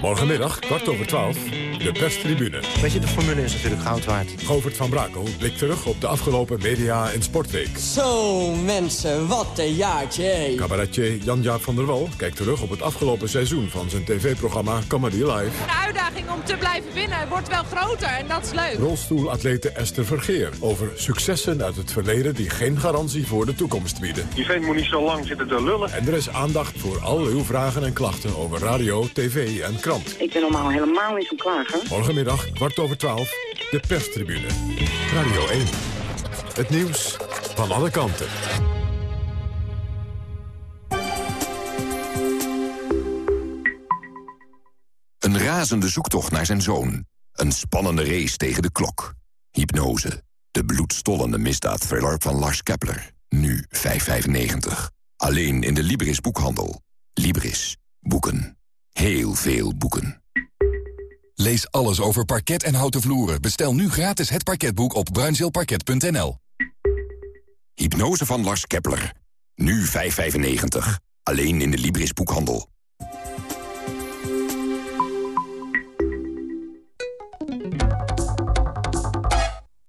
Morgenmiddag, kwart over twaalf, de perstribune.
Weet je, de formule is natuurlijk goud waard.
Govert van Brakel blikt terug op de afgelopen media- en sportweek.
Zo, mensen, wat een jaartje, hé.
Cabaretier Jan-Jaap van der Wal kijkt terug op het afgelopen seizoen... van zijn tv-programma Comedy Live.
De uitdaging om te blijven winnen wordt wel groter en dat is leuk.
Rolstoelatlete Esther Vergeer over successen uit het verleden... die geen garantie voor de toekomst bieden.
Die vent moet niet zo lang zitten te lullen.
En er is aandacht voor al uw vragen en klachten over radio, tv en krant.
Ik ben normaal helemaal niet zo klager.
Morgenmiddag, kwart over twaalf, de perstribune. Radio 1. Het nieuws van alle kanten.
Een razende zoektocht naar zijn zoon. Een spannende race tegen de klok. Hypnose. De bloedstollende misdaadthriller van Lars Kepler. Nu 5,95. Alleen in de Libris boekhandel. Libris. Boeken. Heel veel boeken.
Lees alles over parket en houten vloeren. Bestel nu gratis het parketboek op bruinzeelparket.nl.
Hypnose van Lars Kepler. Nu 5,95. Alleen in de Libris boekhandel.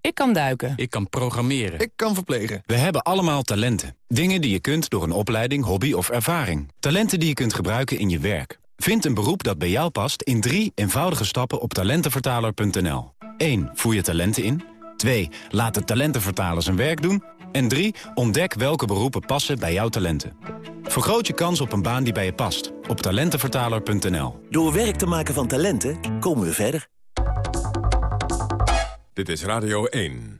Ik kan duiken.
Ik kan programmeren.
Ik kan verplegen.
We hebben allemaal talenten. Dingen die je kunt door een opleiding, hobby of ervaring. Talenten die je kunt gebruiken in je werk. Vind een beroep dat bij jou past in drie eenvoudige stappen op talentenvertaler.nl. 1. Voer je talenten in. 2. Laat de talentenvertaler zijn werk doen. En 3. Ontdek welke beroepen passen bij jouw talenten. Vergroot je kans op een baan die bij je past. Op talentenvertaler.nl.
Door werk te maken van talenten komen we verder.
Dit is Radio 1.